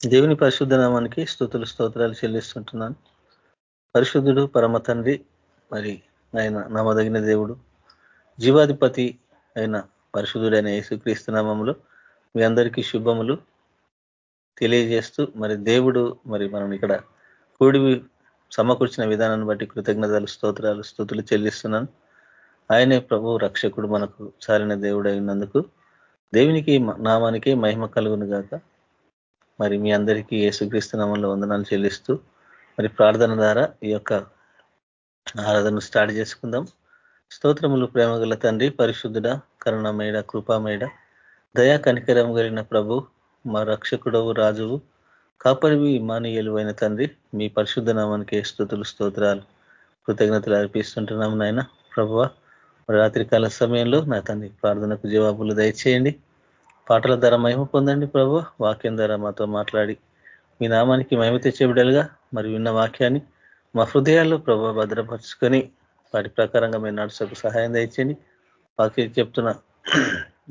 దేవుని పరిశుద్ధ నామానికి స్థుతులు స్తోత్రాలు చెల్లిస్తుంటున్నాను. పరిశుద్ధుడు పరమ తండ్రి మరి ఆయన నమ్మదగిన దేవుడు జీవాధిపతి అయిన పరిశుద్ధుడైన యేసుక్రీస్తు నామములు మీ అందరికీ శుభములు తెలియజేస్తూ మరి దేవుడు మరి మనం ఇక్కడ కూడి సమకూర్చిన విధానాన్ని బట్టి కృతజ్ఞతలు స్తోత్రాలు స్థుతులు చెల్లిస్తున్నాను. ఆయనే ప్రభు రక్షకుడు మనకు సారిన దేవుడైనందుకు దేవునికి నామానికి మహిమ కలుగును గాక. మరి మీ అందరికీ యేసుక్రీస్తు నామంలో వందనాలు చెల్లిస్తూ మరి ప్రార్థన ద్వారా ఈ యొక్క ఆరాధన స్టార్ట్ చేసుకుందాం. స్తోత్రములు ప్రేమగల తండ్రి పరిశుద్ధుడ కరుణమేడ కృపామేడ దయా కనికరం కలిగిన ప్రభు మా రక్షకుడవు రాజువు కాపరివి మానీయులువైన అయిన తండ్రి మీ పరిశుద్ధ నామానికి స్థుతులు స్తోత్రాలు కృతజ్ఞతలు అర్పిస్తుంటున్నాము నాయన. ప్రభువ రాత్రికాల సమయంలో నా తండ్రి ప్రార్థనకు జవాబులు దయచేయండి. పాటల ధర మహిమ పొందండి ప్రభు. వాక్యం ధర మాతో మాట్లాడి మీ నామానికి మహిమ తెచ్చేబిడలుగా మరి విన్న వాక్యాన్ని మా హృదయాల్లో ప్రభు భద్రపరుచుకొని వాటి ప్రకారంగా మేము నడుచకు సహాయం దయచేయండి. వాక్యం చెప్తున్న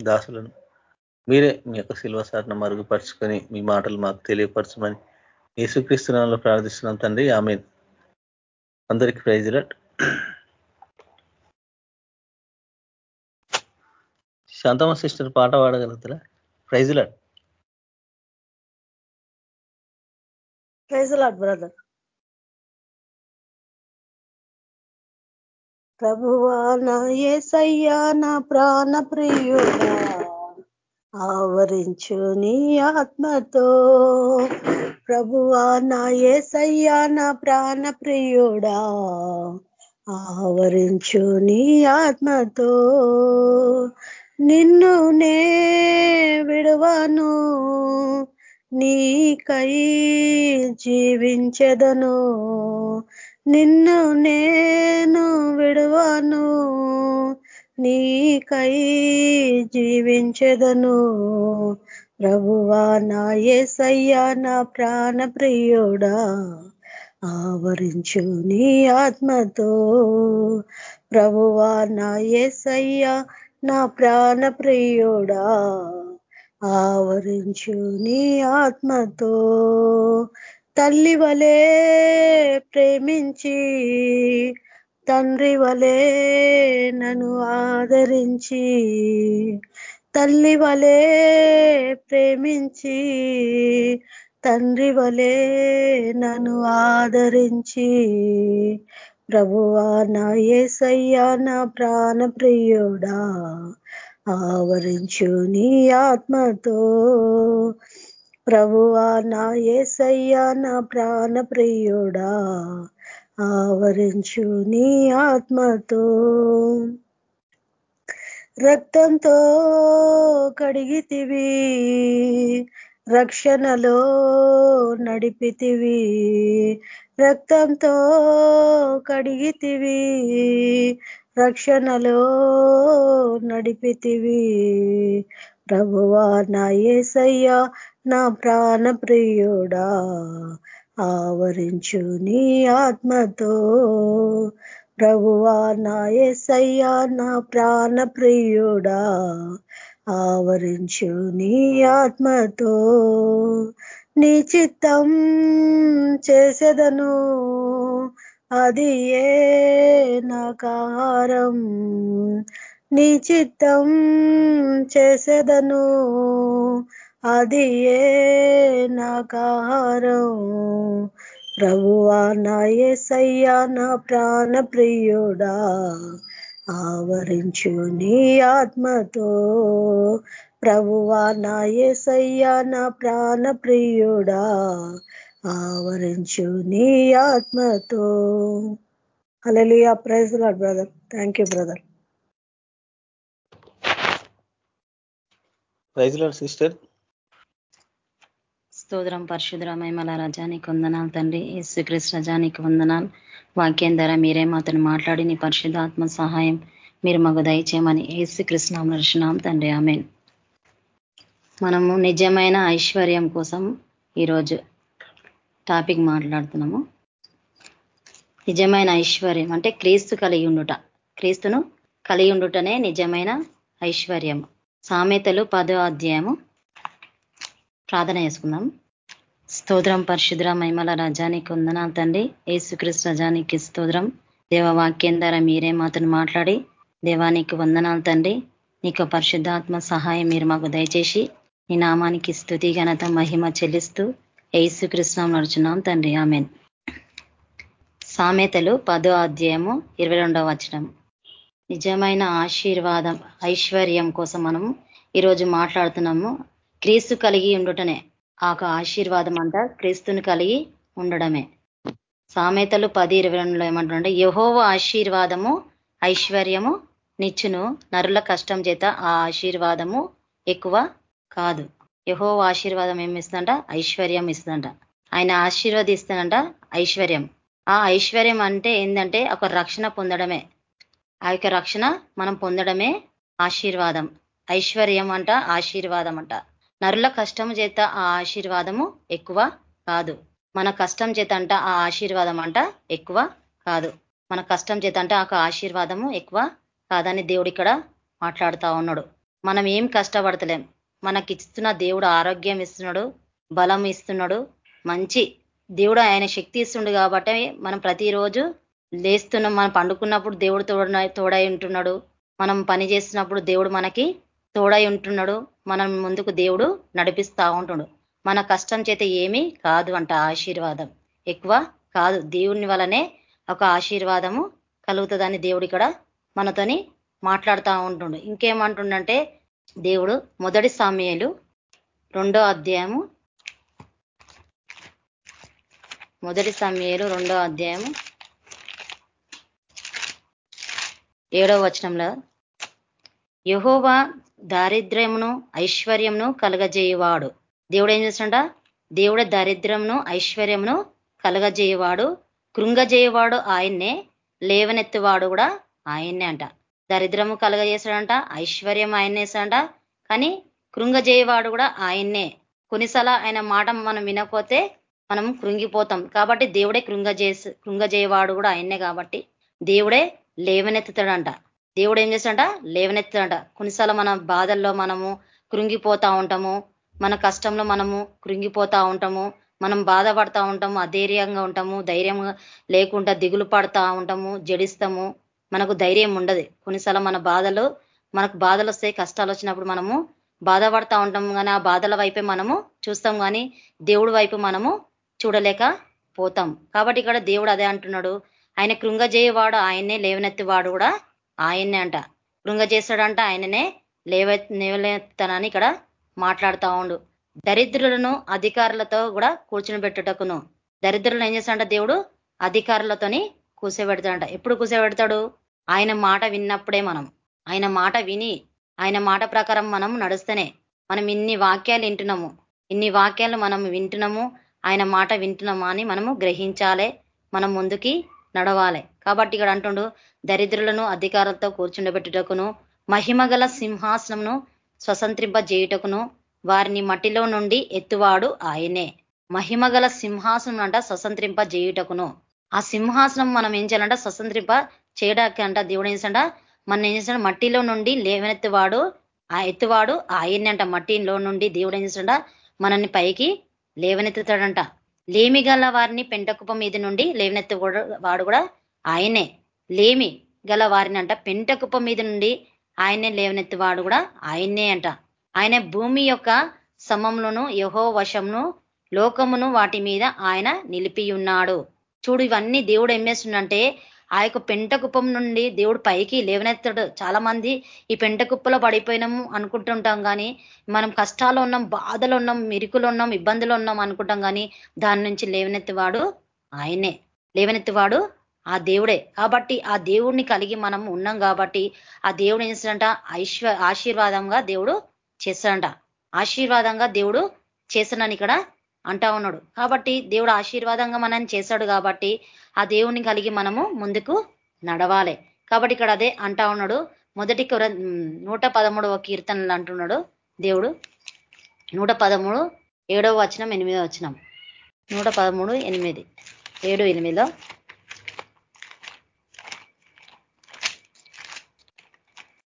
దాసులను మీరే మీ యొక్క శిల్వ సారణ మరుగుపరుచుకొని మీ మాటలు మాకు తెలియపరచమని యేసుక్రీస్తునాలో ప్రార్థిస్తున్నాం తండ్రి. ఆమె అందరికీ ప్రైజ్ ప్రైజ్లట్ శాంతమ్మ సిస్టర్ పాట పాడగలుగుతారా? ప్రైజ్లట్ ప్రైజ్లాడ్ బ్రదర్. ప్రభువా నా ఏసయ్యా నా ప్రాణ ప్రియుడా ఆవరించు నీ ఆత్మతో. ప్రభువా నా ఏసయ్యా నా ప్రాణ ప్రియుడా ఆవరించు నీ ఆత్మతో. నిన్ను నే విడవను నీకై జీవించదను. నిన్ను నేను విడవను నీకై జీవించదను. ప్రభువా నా ఏసయ్యా నా ప్రాణ ప్రియుడా ఆవరించు నీ ఆత్మతో. ప్రభువా నా ఏసయ్యా నా ప్రాణ ప్రియుడా ఆవరించు నీ ఆత్మతో. తల్లి వలే ప్రేమించి తండ్రి వలే నన్ను ఆదరించి. తల్లి వలే ప్రేమించి తండ్రి వలే నన్ను ఆదరించి. ప్రభువా నా ఏసయ్యా నా ప్రాణ ప్రియుడా ఆవరించు నీ ఆత్మతో. ప్రభువా నా ఏసయ్యా నా ప్రాణ ప్రియుడా ఆవరించు నీ ఆత్మతో. రక్తంతో కడిగితివి రక్షణలో నడిపితివి రక్తంతో కడిగితివి రక్షణలో నడిపితివి. ప్రభువా నా ఏసయ్యా నా ప్రాణ ప్రియుడా ఆవరించు నీ ఆత్మతో. ప్రభువా నా ఏసయ్యా నా ప్రాణ ప్రియుడా ఆవరించు నీ ఆత్మతో. నీ చిత్తం చేసేదను. అది ఏ నాకారం? నీ చిత్తం చేసేదను. అది ఏ నాకారం? ప్రభువా నా ఏసయ్యా నా ప్రాణ ప్రియుడా ఆవరించు నీ ఆత్మతో. ప్రభువా నా ఏసయ్యా నా ప్రాణ ప్రియుడా ఆవరించు నీ ఆత్మతో. అలలియా praise lord brother. Thank you brother praise lord sister. స్తోత్రం పరశుద్ర మహిమల రజానికి వందనాలు తండ్రి యేసుక్రీస్తు రజానికి వందనాలు. వాక్యం ద్వారా మీరే మాతను మాట్లాడి నీ పరిశుద్ధాత్మ సహాయం మీరు మాకు దయచేయమని యేసుకృష్ణ నర్శనాం తండ్రి. ఆమెన్. మనము నిజమైన ఐశ్వర్యం కోసం ఈరోజు టాపిక్ మాట్లాడుతున్నాము. నిజమైన ఐశ్వర్యం అంటే క్రీస్తు కలిగి ఉండుట. క్రీస్తును కలిగి ఉండుటనే నిజమైన ఐశ్వర్యం సామెతలు పదో అధ్యాయము ప్రార్థన చేసుకుందాం. స్తోత్రం పరిశుద్ర మహిమల రజానికి వందనాలు తండ్రి. ఏసుక్రీస్తు రజానికి స్తోత్రం. దేవవాక్యం ద్వారా మీరే మాతను మాట్లాడి దేవానికి వందనాలు తండ్రి. నీకు పరిశుద్ధాత్మ సహాయం మీరు మాకు దయచేసి నీ నామానికి స్థుతి ఘనత మహిమ చెల్లిస్తూ ఏసుకృష్ణం నడుచున్నాం తండ్రి. ఆమెన్. సామెతలు పదో అధ్యాయము ఇరవై రెండవ వచనం. నిజమైన ఆశీర్వాదం ఐశ్వర్యం కోసం మనము ఈరోజు మాట్లాడుతున్నాము. క్రీస్తు కలిగి ఉండుటనే. ఆ ఆశీర్వాదం అంతా క్రీస్తుని కలిగి ఉండడమే. సామెతలు పది ఇరవై రెండులో ఏమంటుండే యహోవ ఆశీర్వాదము ఐశ్వర్యము నిచ్చును. నరుల కష్టం చేత ఆ ఆశీర్వాదము ఎక్కువ కాదు. యహో ఆశీర్వాదం ఏమి ఇస్తుందంట? ఐశ్వర్యం ఇస్తుందంట. ఆయన ఆశీర్వదిస్తానంట ఐశ్వర్యం. ఆ ఐశ్వర్యం అంటే ఏంటంటే ఒక రక్షణ పొందడమే. ఆ యొక్క రక్షణ మనం పొందడమే ఆశీర్వాదం. ఐశ్వర్యం అంట ఆశీర్వాదం అంట. నరుల కష్టం చేత ఆ ఆశీర్వాదము ఎక్కువ కాదు. మన కష్టం చేత అంట ఆ ఆశీర్వాదం అంట ఎక్కువ కాదు. మన కష్టం చేత అంట ఆ ఆశీర్వాదము ఎక్కువ కాదని దేవుడు ఇక్కడ మాట్లాడుతా ఉన్నాడు. మనం ఏం కష్టపడతలేం. మనకి ఇస్తున్న దేవుడు ఆరోగ్యం ఇస్తున్నాడు బలం ఇస్తున్నాడు మంచి దేవుడు ఆయన శక్తి ఇస్తుండు కాబట్టి మనం ప్రతిరోజు లేస్తున్నాం మనం పండుకున్నప్పుడు దేవుడు తోడ తోడై ఉంటున్నాడు. మనం పని చేస్తున్నప్పుడు దేవుడు మనకి తోడై ఉంటున్నాడు. మనం ముందుకు దేవుడు నడిపిస్తా ఉంటుడు. మన కష్టం చేత ఏమీ కాదు అంట ఆశీర్వాదం. ఎక్కువ కాదు. దేవుని వలనే ఒక ఆశీర్వాదము కలుగుతుందని దేవుడు ఇక్కడ మనతోని మాట్లాడుతూ ఉంటుండు. ఇంకేమంటుండంటే దేవుడు మొదటి సామ్యాలు రెండో అధ్యాయము. మొదటి సామ్యాలు రెండో అధ్యాయము. ఏడో వచనంలో యహోవా దారిద్ర్యమును ఐశ్వర్యమును కలగజేయవాడు. దేవుడు ఏం చేస్తుంట దేవుడు దారిద్ర్యమును ఐశ్వర్యమును కలగజేయవాడు కృంగజేయవాడు ఆయన్నే లేవనెత్తువాడు కూడా ఆయన్నే అంట. దరిద్రము కలగజేశాడంట ఐశ్వర్యం ఆయన్నేసాడంట కానీ కృంగజేయవాడు కూడా ఆయన్నే. కొన్నిసార్లు ఆయన మాట మనం వినకపోతే మనం కృంగిపోతాం. కాబట్టి దేవుడే కృంగజేసి కృంగజేయవాడు కూడా ఆయన్నే కాబట్టి దేవుడే లేవనెత్తుతాడంట. దేవుడు ఏం చేస్తాడంట? లేవనెత్తుతాడంట. కొన్నిసార్లు మన బాధల్లో మనము కృంగిపోతా ఉంటాము. మన కష్టంలో మనము కృంగిపోతా ఉంటాము. మనం బాధపడతా ఉంటాము. అధైర్యంగా ఉంటాము. ధైర్యం లేకుండా దిగులు పడతా ఉంటాము. జడిస్తాము. మనకు ధైర్యం ఉండదు. కొన్నిసార్లు మన బాధలు మనకు బాధలు వస్తాయి కష్టాలు వచ్చినప్పుడు మనము బాధపడతా ఉంటాం కానీ ఆ బాధల వైపే మనము చూస్తాం కానీ దేవుడి వైపు మనము చూడలేక పోతాం. కాబట్టి ఇక్కడ దేవుడు అదే అంటున్నాడు. ఆయన కృంగజేయవాడు ఆయన్నే లేవనెత్తివాడు కూడా ఆయన్నే అంట. కృంగజేశాడంట ఆయననే లేవ లేవనెత్తనని ఇక్కడ మాట్లాడుతా ఉండు. దరిద్రులను అధికారులతో కూడా కూర్చుని పెట్టుటకును దరిద్రులను ఏం చేశాడంట దేవుడు? అధికారులతోని కూసబెడతాడంట. ఎప్పుడు కూసబెడతాడు? ఆయన మాట విన్నప్పుడే మనం. ఆయన మాట విని ఆయన మాట ప్రకారం మనం నడుస్తేనే. మనం ఇన్ని వాక్యాలు వింటున్నాము. ఇన్ని వాక్యాలు మనం వింటున్నాము. ఆయన మాట వింటున్నామా అని మనము గ్రహించాలే. మనం ముందుకి నడవాలి. కాబట్టి ఇక్కడ అంటుండు దరిద్రులను అధికారంతో కూర్చుండబెట్టుటకును మహిమగల సింహాసనమును స్వతంత్రింపజేయుటకును వారిని మట్టిలో నుండి ఎత్తువాడు ఆయనే. మహిమగల సింహాసనం అంట స్వతంత్రింపజేయుటకును. ఆ సింహాసనం మనం ఏం చేయాలంట? స్వతంత్రింప చేయడానికి అంట దేవుడు ఏంటంట మనం ఏం చేస్తాడు మట్టిలో నుండి లేవనెత్తువాడు ఆ ఎత్తువాడు ఆయన్ని అంట. మట్టిలో నుండి దేవుడు ఏం చేస్తాడ మనల్ని పైకి లేవనెత్తుతాడంట. లేమి గల వారిని పెంటకుప మీద నుండి లేవనెత్తు వాడు కూడా ఆయనే. లేమి గల వారిని అంట. పెంటకుప మీద నుండి ఆయనే లేవనెత్తువాడు కూడా ఆయనే అంట. ఆయన భూమి యొక్క సమంలోను యహో వశమును లోకమును వాటి మీద ఆయన నిలిపి ఉన్నాడు చూడు ఇవన్నీ దేవుడు ఏం ఆ యొక్క పెంట కుప్పం నుండి దేవుడు పైకి లేవనెత్తాడు. చాలా మంది ఈ పెంట కుప్పలో పడిపోయినాము అనుకుంటుంటాం కానీ మనం కష్టాలు ఉన్నాం బాధలు ఉన్నాం మిరుకులు ఉన్నాం ఇబ్బందులు ఉన్నాం అనుకుంటాం కానీ దాని నుంచి లేవనెత్తివాడు ఆయనే. లేవనెత్తివాడు ఆ దేవుడే. కాబట్టి ఆ దేవుడిని కలిగి మనం ఉన్నాం కాబట్టి ఆ దేవుడు ఏం చేస్తాడంట? ఐశ్వ ఆశీర్వాదంగా దేవుడు చేస్తాడంట. ఆశీర్వాదంగా దేవుడు చేస్తాడని ఇక్కడ అంటా ఉన్నాడు. కాబట్టి దేవుడు ఆశీర్వాదంగా మనం చేశాడు కాబట్టి ఆ దేవుని కలిగి మనము ముందుకు నడవాలి. కాబట్టి ఇక్కడ అదే అంటా ఉన్నాడు. మొదటి నూట పదమూడవ కీర్తనలు అంటున్నాడు దేవుడు. నూట పదమూడు ఏడవ వచనం ఎనిమిదవ వచనం. నూట పదమూడు ఎనిమిది. ఏడు ఎనిమిదిలో.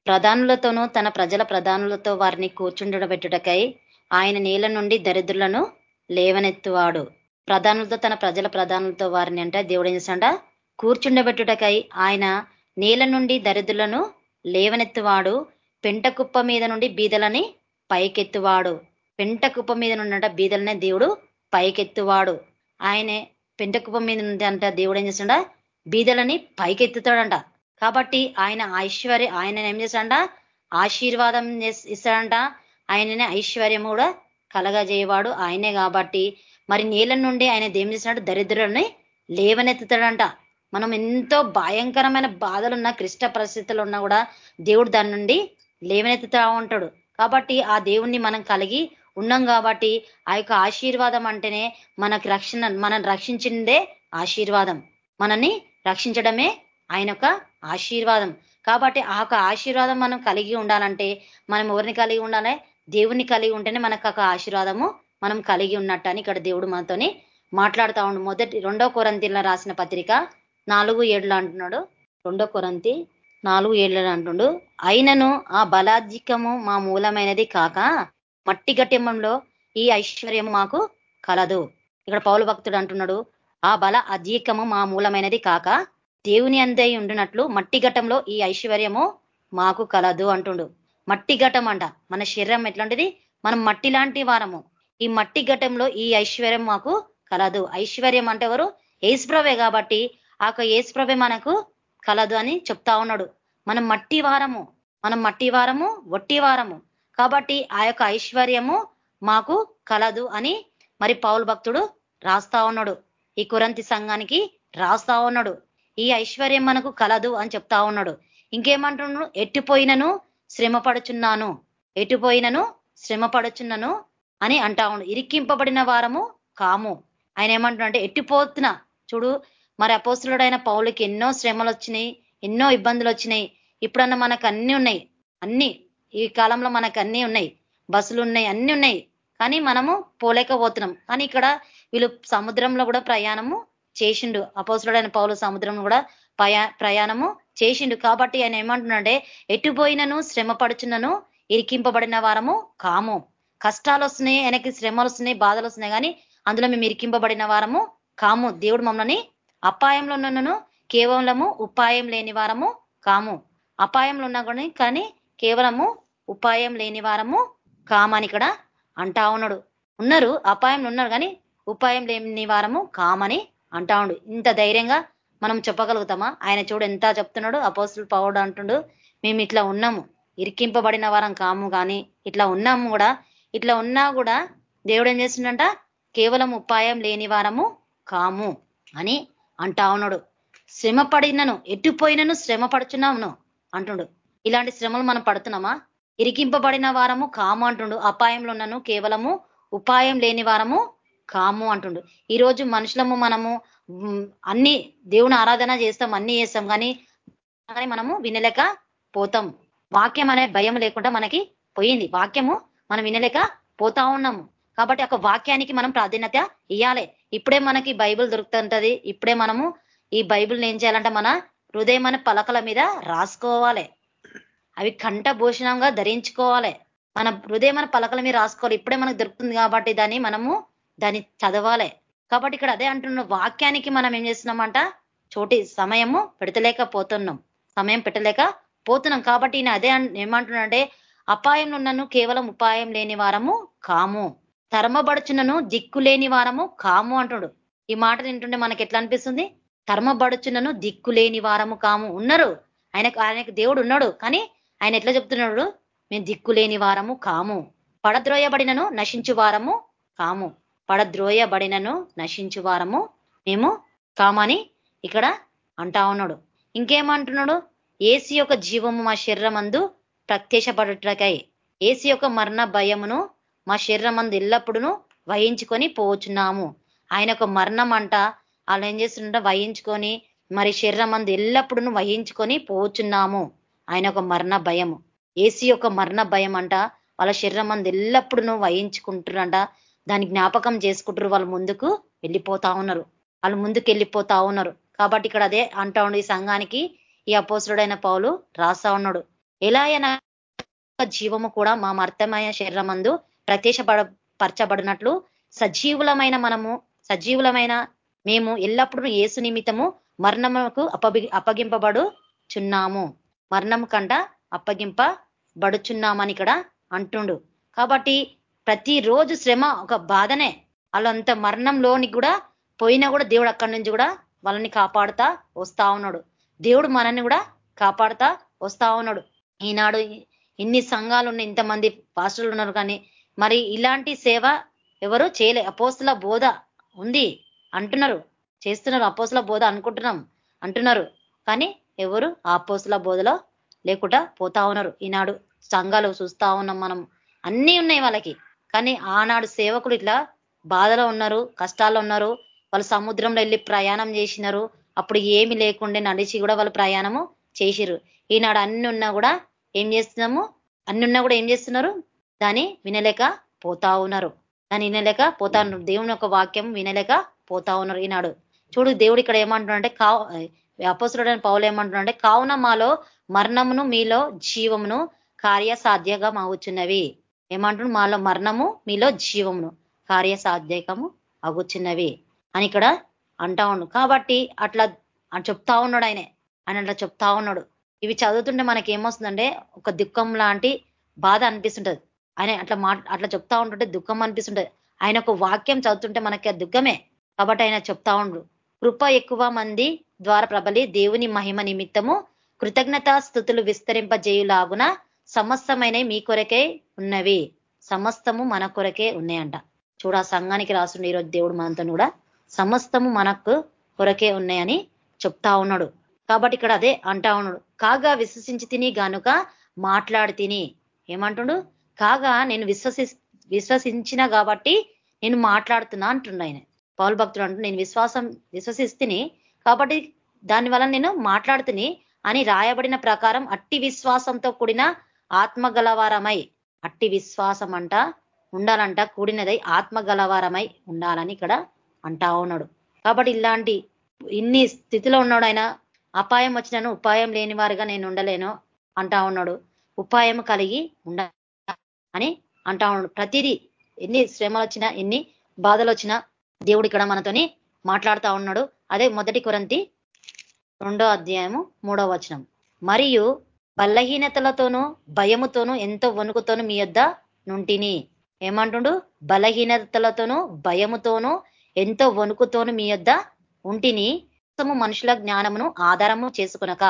ప్రధానులతోనూ తన ప్రజల ప్రధానులతో వారిని కూర్చుండబెట్టుటకై ఆయన నీళ్ళ నుండి దరిద్రులను లేవనెత్తువాడు. ప్రధానులతో తన ప్రజల ప్రధానులతో వారిని అంటే దేవుడు ఏం చేస్తాడ కూర్చుండబెట్టుటకై ఆయన నీళ్ళ నుండి దరిద్రులను లేవనెత్తువాడు. పెంట కుప్ప మీద నుండి బీదలని పైకెత్తువాడు. పెంట కుప్ప మీద నుండి బీదలనే దేవుడు పైకెత్తువాడు. ఆయనే పెంట కుప్ప మీద నుండి అంట దేవుడు ఏం చేస్తాడ బీదలని పైకెత్తుతాడంట. కాబట్టి ఆయన ఐశ్వర్య ఆయన ఏం చేశాడ ఆశీర్వాదం ఇస్తాడంట. ఆయననే ఐశ్వర్యం కూడా కలగజేయవాడు ఆయనే కాబట్టి మరి నీళ్ళ నుండి ఆయన దేం చేసినాడు దరిద్రులని లేవనెత్తుతాడంట. మనం ఎంతో భయంకరమైన బాధలున్నా క్లిష్ట పరిస్థితులు ఉన్నా కూడా దేవుడు దాని నుండి లేవనెత్తుతా ఉంటాడు. కాబట్టి ఆ దేవుణ్ణి మనం కలిగి ఉన్నాం కాబట్టి ఆ యొక్క ఆశీర్వాదం అంటేనే మనకు రక్షణ మనం రక్షించిందే ఆశీర్వాదం. మనని రక్షించడమే ఆయన యొక్క ఆశీర్వాదం. కాబట్టి ఆ యొక్క ఆశీర్వాదం మనం కలిగి ఉండాలంటే మనం ఎవరిని కలిగి ఉండాలి? దేవుణ్ణి కలిగి ఉంటేనే మనకు ఒక ఆశీర్వాదము మనం కలిగి ఉన్నట్టు అని ఇక్కడ దేవుడు మనతోని మాట్లాడుతూ ఉండు. మొదటి రెండో కొరంతిలో రాసిన పత్రిక నాలుగు ఏళ్ళు అంటున్నాడు. రెండో కొరంతి నాలుగు ఏళ్ళు అంటుండు అయినను ఆ బలాధికము మా మూలమైనది కాక మట్టి గట్టిమంలో ఈ ఐశ్వర్యము మాకు కలదు. ఇక్కడ పౌలు భక్తుడు అంటున్నాడు ఆ బల అధికము మా మూలమైనది కాక దేవుని అందై ఉండినట్లు మట్టి ఘటంలో ఈ ఐశ్వర్యము మాకు కలదు అంటుండు. మట్టి ఘటం అంట. మన శరీరం ఎట్లాంటిది? మనం మట్టి లాంటి వారము. ఈ మట్టి ఘటంలో ఈ ఐశ్వర్యం మాకు కలదు. ఐశ్వర్యం అంటే ఎవరు? ఏసుప్రభే కాబట్టి ఆ యొక్క మనకు కలదు అని చెప్తా ఉన్నాడు. మనం మట్టి వారము. మనం మట్టి వారము వట్టి వారము. కాబట్టి ఆ యొక్క ఐశ్వర్యము మాకు కలదు అని మరి పౌల్ భక్తుడు రాస్తా ఉన్నాడు. ఈ కురంతి సంఘానికి రాస్తా ఉన్నాడు. ఈ ఐశ్వర్యం మనకు కలదు అని చెప్తా ఉన్నాడు. ఇంకేమంటున్నాడు? ఎట్టిపోయినను? శ్రమ పడుచున్నాను ఎటుపోయినను శ్రమ పడుచున్నను అని అంటా ఉండు. ఇరిక్కింపబడిన వారము కాము. ఆయన ఏమంటున్నా అంటే ఎట్టిపోతున్నా చూడు మరి అపోస్తులుడైన పౌలకి ఎన్నో శ్రమలు వచ్చినాయి ఎన్నో ఇబ్బందులు వచ్చినాయి ఇప్పుడన్నా మనకు అన్ని ఉన్నాయి. అన్ని ఈ కాలంలో మనకు అన్ని ఉన్నాయి. బస్సులు ఉన్నాయి అన్ని ఉన్నాయి. కానీ మనము పోలేకపోతున్నాం. కానీ ఇక్కడ వీళ్ళు సముద్రంలో కూడా ప్రయాణము చేసిండు. అపోసులుడైన పౌలు సముద్రం కూడా ప్రయాణము చేసిండు కాబట్టి ఆయన ఏమంటున్నాడే ఎటుపోయినను శ్రమ పడుచున్నను ఇరికింపబడిన వారము కాము. కష్టాలు వస్తున్నాయి ఆయనకి శ్రమలు వస్తున్నాయి బాధలు వస్తున్నాయి కానీ అందులో మేము ఇరికింపబడిన వారము కాము. దేవుడు మమ్మల్ని అపాయంలో ఉన్నను కేవలము ఉపాయం లేని వారము కాము. అపాయంలో ఉన్నా కానీ కానీ కేవలము ఉపాయం లేని వారము కామని ఇక్కడ అంటా ఉన్నాడు. ఉన్నారు అపాయంలో ఉన్నారు కానీ ఉపాయం లేని వారము కామని అంటా ఉండు. ఇంత ధైర్యంగా మనం చెప్పగలుగుతామా? ఆయన చూడు ఎంత చెప్తున్నాడు అపోసులు పౌడు అంటుండు మేము ఇట్లా ఉన్నాము. ఇరికింపబడిన వారం కాము కానీ ఇట్లా ఉన్నాము కూడా. ఇట్లా ఉన్నా కూడా దేవుడు ఏం చేస్తుండంట? కేవలం ఉపాయం లేని వారము కాము అని అంటా ఉన్నాడు. శ్రమ పడినను ఎట్టుపోయినను శ్రమ పడుచున్నామును అంటుండు. ఇలాంటి శ్రమలు మనం పడుతున్నామా? ఇరికింపబడిన వారము కాము అంటుండు. అపాయంలో ఉన్నను కేవలము ఉపాయం లేని వారము కాము అంటుండు. ఈరోజు మనుషులము మనము అన్ని దేవుని ఆరాధన చేస్తాం అన్ని చేస్తాం కానీ కానీ మనము వినలేక పోతాం. వాక్యం అనే భయం లేకుండా మనకి పోయింది. వాక్యము మనం వినలేక పోతా ఉన్నాము. కాబట్టి ఒక వాక్యానికి మనం ప్రాధాన్యత ఇవ్వాలి ఇప్పుడే మనకి బైబుల్ దొరుకుతుంటది. ఇప్పుడే మనము ఈ బైబుల్ని ఏం చేయాలంటే మన హృదయమైన పలకల మీద రాసుకోవాలి. అవి కంఠ భూషణంగా ధరించుకోవాలి. మన హృదయమైన పలకల మీద రాసుకోవాలి. ఇప్పుడే మనకు దొరుకుతుంది కాబట్టి దాన్ని మనము దాన్ని చదవాలి. కాబట్టి ఇక్కడ అదే అంటున్న వాక్యానికి మనం ఏం చేస్తున్నామంట? చోటి సమయము పెడతలేకపోతున్నాం. సమయం పెట్టలేక పోతున్నాం. కాబట్టి ఈయన అదే ఏమంటున్నాడంటే అపాయంలో ఉన్నను కేవలం ఉపాయం లేని వారము కాము. తరమబడుచున్నను దిక్కు లేని వారము కాము అంటుడు. ఈ మాట వింటుంటే మనకి ఎట్లా అనిపిస్తుంది? తరమబడుచున్నను దిక్కు లేని వారము కాము. ఉన్నారు. ఆయనకు ఆయనకు దేవుడు ఉన్నాడు. కానీ ఆయన ఎట్లా చెప్తున్నాడు? మేము దిక్కు లేని వారము కాము. పడద్రోయబడినను నశించు వారము కాము. పడద్రోయబడినను నశించు వారము మేము కామని ఇక్కడ అంటా ఉన్నాడు. ఇంకేమంటున్నాడు? ఏసి యొక్క జీవము మా శరీరమందు ప్రత్యక్షపడుటకై ఏసి యొక్క మరణ భయమును మా శరీరమందు ఎల్లప్పుడూ వహించుకొని పోచున్నాము. ఆయన యొక్క మరణం అంట వాళ్ళు ఏం చేస్తుంట వహించుకొని మరి శరీరమందు ఎల్లప్పుడూ వహించుకొని పోచున్నాము. ఆయన ఒక మరణ భయము. ఏసీ యొక్క మరణ భయం అంట వాళ్ళ శరీరం మంది ఎల్లప్పుడూ వహించుకుంటారంట దాన్ని జ్ఞాపకం చేసుకుంటారు వాళ్ళు ముందుకు వెళ్ళిపోతా ఉన్నారు. వాళ్ళు ముందుకు వెళ్ళిపోతా ఉన్నారు. కాబట్టి ఇక్కడ అదే అంటా ఉండు ఈ సంఘానికి ఈ అపోసుడైన పౌలు రాస్తా ఉన్నాడు. ఎలా అయినా జీవము కూడా మా మర్తమైన శరీరమందు ప్రత్యక్షపడ పరచబడినట్లు సజీవులమైన మనము సజీవులమైన మేము ఎల్లప్పుడూ ఏసు నిమిత్తము మరణముకు అపగి అప్పగింపబడు చున్నాము మరణం కంట అప్పగింపబడుచున్నామని ఇక్కడ అంటుండు. కాబట్టి ప్రతిరోజు శ్రమ ఒక బాధనే. వాళ్ళంత మరణంలోని కూడా పోయినా కూడా దేవుడు అక్కడి నుంచి కూడా వాళ్ళని కాపాడుతా వస్తా ఉన్నాడు. దేవుడు మనల్ని కూడా కాపాడుతా వస్తా ఉన్నాడు. ఈనాడు ఇన్ని సంఘాలు ఉన్న ఇంతమంది పాస్టర్లు ఉన్నారు కానీ మరి ఇలాంటి సేవ ఎవరు చేయలే. అపోస్తుల బోధ ఉంది అంటున్నారు. చేస్తున్నారు అపోసుల బోధ అనుకుంటున్నాం అంటున్నారు. కానీ ఎవరు ఆ బోధలో లేకుండా పోతా ఉన్నారు. ఈనాడు సంఘాలు చూస్తా ఉన్నాం మనం. అన్నీ ఉన్నాయి వాళ్ళకి. కానీ ఆనాడు సేవకులు ఇట్లా బాధలో ఉన్నారు కష్టాల్లో ఉన్నారు. వాళ్ళు సముద్రంలో వెళ్ళి ప్రయాణం చేసినారు. అప్పుడు ఏమి లేకుండే నడిచి కూడా వాళ్ళు ప్రయాణము చేసిరు ఈనాడు అన్ని ఉన్నా కూడా ఏం చేస్తున్నాము? అన్ని ఉన్నా కూడా ఏం చేస్తున్నారు? దాన్ని వినలేక పోతా ఉన్నారు. దాన్ని వినలేక పోతా ఉన్నారు. దేవుని యొక్క వాక్యం వినలేక పోతా ఉన్నారు ఈనాడు. చూడు దేవుడు ఇక్కడ ఏమంటున్నాడంటే కా అపసురుడైన పౌలు ఏమంటున్నాడంటే కావున మాలో మరణమును మీలో జీవమును కార్యసాధ్యగా మావుచున్నవి. ఏమంటున్నాడు? మాలో మరణము మీలో జీవమును కార్యసాధ్యకము అగుచ్చినవి అని ఇక్కడ అంటా ఉండు. కాబట్టి అట్లా చెప్తా ఉన్నాడు ఆయనే. ఆయన అట్లా చెప్తా ఉన్నాడు. ఇవి చదువుతుంటే మనకి ఏమొస్తుందంటే ఒక దుఃఖం లాంటి బాధ అనిపిస్తుంటది. ఆయన అట్లా మా అట్లా చెప్తా ఉంటుంటే దుఃఖం అనిపిస్తుంటది. ఆయన ఒక వాక్యం చదువుతుంటే మనకి దుఃఖమే. కాబట్టి ఆయన చెప్తా ఉండు. కృప ఎక్కువ మంది ద్వారా ప్రబలి దేవుని మహిమ నిమిత్తము కృతజ్ఞతా స్థుతులు విస్తరింపజేయులాగున సమస్తమైన మీ కొరకే ఉన్నవి. సమస్తము మన కొరకే ఉన్నాయంట. చూడ సంఘానికి రాసుండే ఈరోజు దేవుడు మనతో కూడా. సమస్తము మనకు కొరకే ఉన్నాయని చెప్తా ఉన్నాడు. కాబట్టి ఇక్కడ అదే అంటా ఉన్నాడు. కాగా విశ్వసించి తిని గనుక మాట్లాడి తిని. ఏమంటుండు? కాగా నేను విశ్వసి విశ్వసించిన కాబట్టి నేను మాట్లాడుతున్నా అంటుండ ఆయన. పౌరు భక్తుడు అంటూ నేను విశ్వాసం విశ్వసిస్తుని కాబట్టి దాని వల్ల నేను మాట్లాడుతుని అని రాయబడిన ప్రకారం అట్టి విశ్వాసంతో కూడిన ఆత్మగలవారమై అట్టి విశ్వాసం అంట ఉండాలంట కూడినదై ఆత్మగలవారమై ఉండాలని ఇక్కడ అంటా ఉన్నాడు. కాబట్టి ఇలాంటి ఇన్ని స్థితిలో ఉన్నాడు ఆయన అపాయం వచ్చినను ఉపాయం లేని వారిగా నేను ఉండలేను అంటా ఉన్నాడు. ఉపాయం కలిగి ఉండ అని అంటా ఉన్నాడు. ప్రతిదీ ఎన్ని శ్రమలు వచ్చినా ఎన్ని బాధలు వచ్చినా దేవుడు ఇక్కడ మనతోని మాట్లాడుతూ ఉన్నాడు. అదే మొదటి కొరంతి రెండో అధ్యాయము మూడో వచనం. మరియు బలహీనతలతోనూ భయముతోనూ ఎంతో వణుకుతోనూ మీ యొద్ద నుంటిని. ఏమంటుండు? బలహీనతలతోనూ భయముతోనూ ఎంతో వణుకుతోను మీ యొద్ద ఉంటిని. మనుషుల జ్ఞానమును ఆధారము చేసుకునక.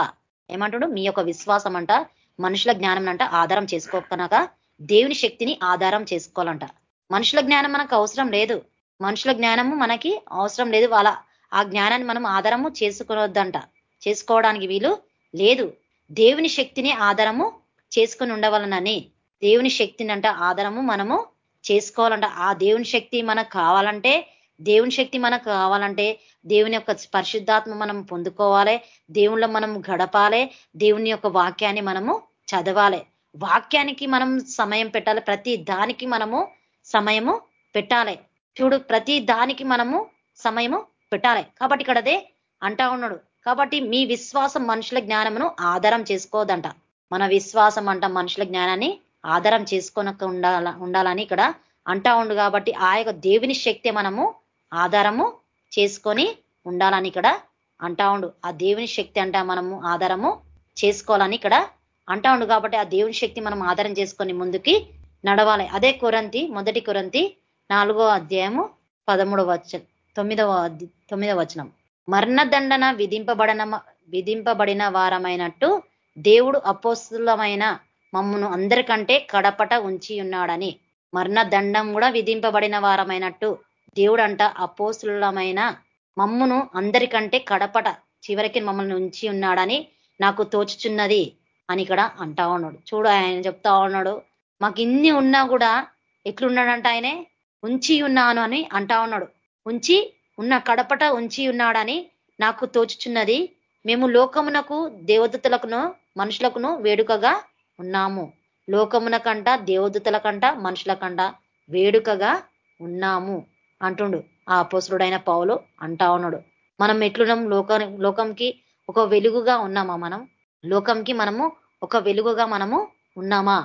ఏమంటుడు? మీ యొక్క విశ్వాసం అంట మనుషుల జ్ఞానం అంట ఆధారం చేసుకోకనక దేవుని శక్తిని ఆధారం చేసుకోవాలంట. మనుషుల జ్ఞానం మనకు అవసరం లేదు. మనుషుల జ్ఞానము మనకి అవసరం లేదు. వాళ్ళ ఆ జ్ఞానాన్ని మనం ఆధారము చేసుకునొద్దంట. చేసుకోవడానికి వీలు లేదు. దేవుని శక్తిని ఆధారము చేసుకుని ఉండవలనని. దేవుని శక్తిని అంట ఆధారము మనము చేసుకోవాలంట. ఆ దేవుని శక్తి మనకు కావాలంటే దేవుని శక్తి మనకు కావాలంటే దేవుని యొక్క పరిశుద్ధాత్మ మనం పొందుకోవాలి. దేవుళ్ళ మనం గడపాలి. దేవుని యొక్క వాక్యాన్ని మనము చదవాలి. వాక్యానికి మనం సమయం పెట్టాలి. ప్రతి దానికి మనము సమయము పెట్టాలి. చూడు ప్రతి దానికి మనము సమయము పెట్టాలి. కాబట్టి ఇక్కడదే అంటా ఉన్నాడు. కాబట్టి మీ విశ్వాసం మనుషుల జ్ఞానమును ఆధారం చేసుకోదంట. మన విశ్వాసం అంట మనుషుల జ్ఞానాన్ని ఆధారం చేసుకోనక ఉండాల ఉండాలని ఇక్కడ అంటా ఉండు కాబట్టి ఆ యొక్క దేవుని శక్తి మనము ఆధారము చేసుకొని ఉండాలని ఇక్కడ అంటా ఉండు. ఆ దేవుని శక్తి అంట మనము ఆధారము చేసుకోవాలని ఇక్కడ అంటా ఉండు కాబట్టి ఆ దేవుని శక్తి మనం ఆధారం చేసుకొని ముందుకి నడవాలి. అదే కొరంతి మొదటి కొరంతి నాలుగో అధ్యాయము పదమూడవ వచనం తొమ్మిదవ తొమ్మిదవ వచనం. మరణదండన విధింపబడిన విధింపబడిన వారమైనట్టు దేవుడు అపోస్తులమైన మమ్మను అందరికంటే కడపట ఉంచి ఉన్నాడని మరణదండం కూడా విధింపబడిన వారమైనట్టు దేవుడంట అపోసులమైన మమ్మును అందరికంటే కడపట చివరికి మమ్మల్ని ఉంచి ఉన్నాడని నాకు తోచుచున్నది అని ఇక్కడ అంటా ఉన్నాడు. చూడు ఆయన చెప్తా ఉన్నాడు. మాకు ఇన్ని ఉన్నా కూడా ఎట్లున్నాడంట ఆయనే? ఉంచి ఉన్నాను అని అంటా ఉన్నాడు. ఉంచి ఉన్న కడపట ఉంచి ఉన్నాడని నాకు తోచుచున్నది. మేము లోకమునకు దేవదూతలకును మనుషులకును వేడుకగా ఉన్నాము. లోకమున కంట దేవదూతల కంట మనుషుల కంట వేడుకగా ఉన్నాము అంటుండు ఆ అపోసురుడైన పౌలు అంటా ఉన్నాడు. మనం ఎట్లున్నాం? లోక లోకంకి ఒక వెలుగుగా ఉన్నామా మనం? లోకంకి మనము ఒక వెలుగుగా మనము ఉన్నామా?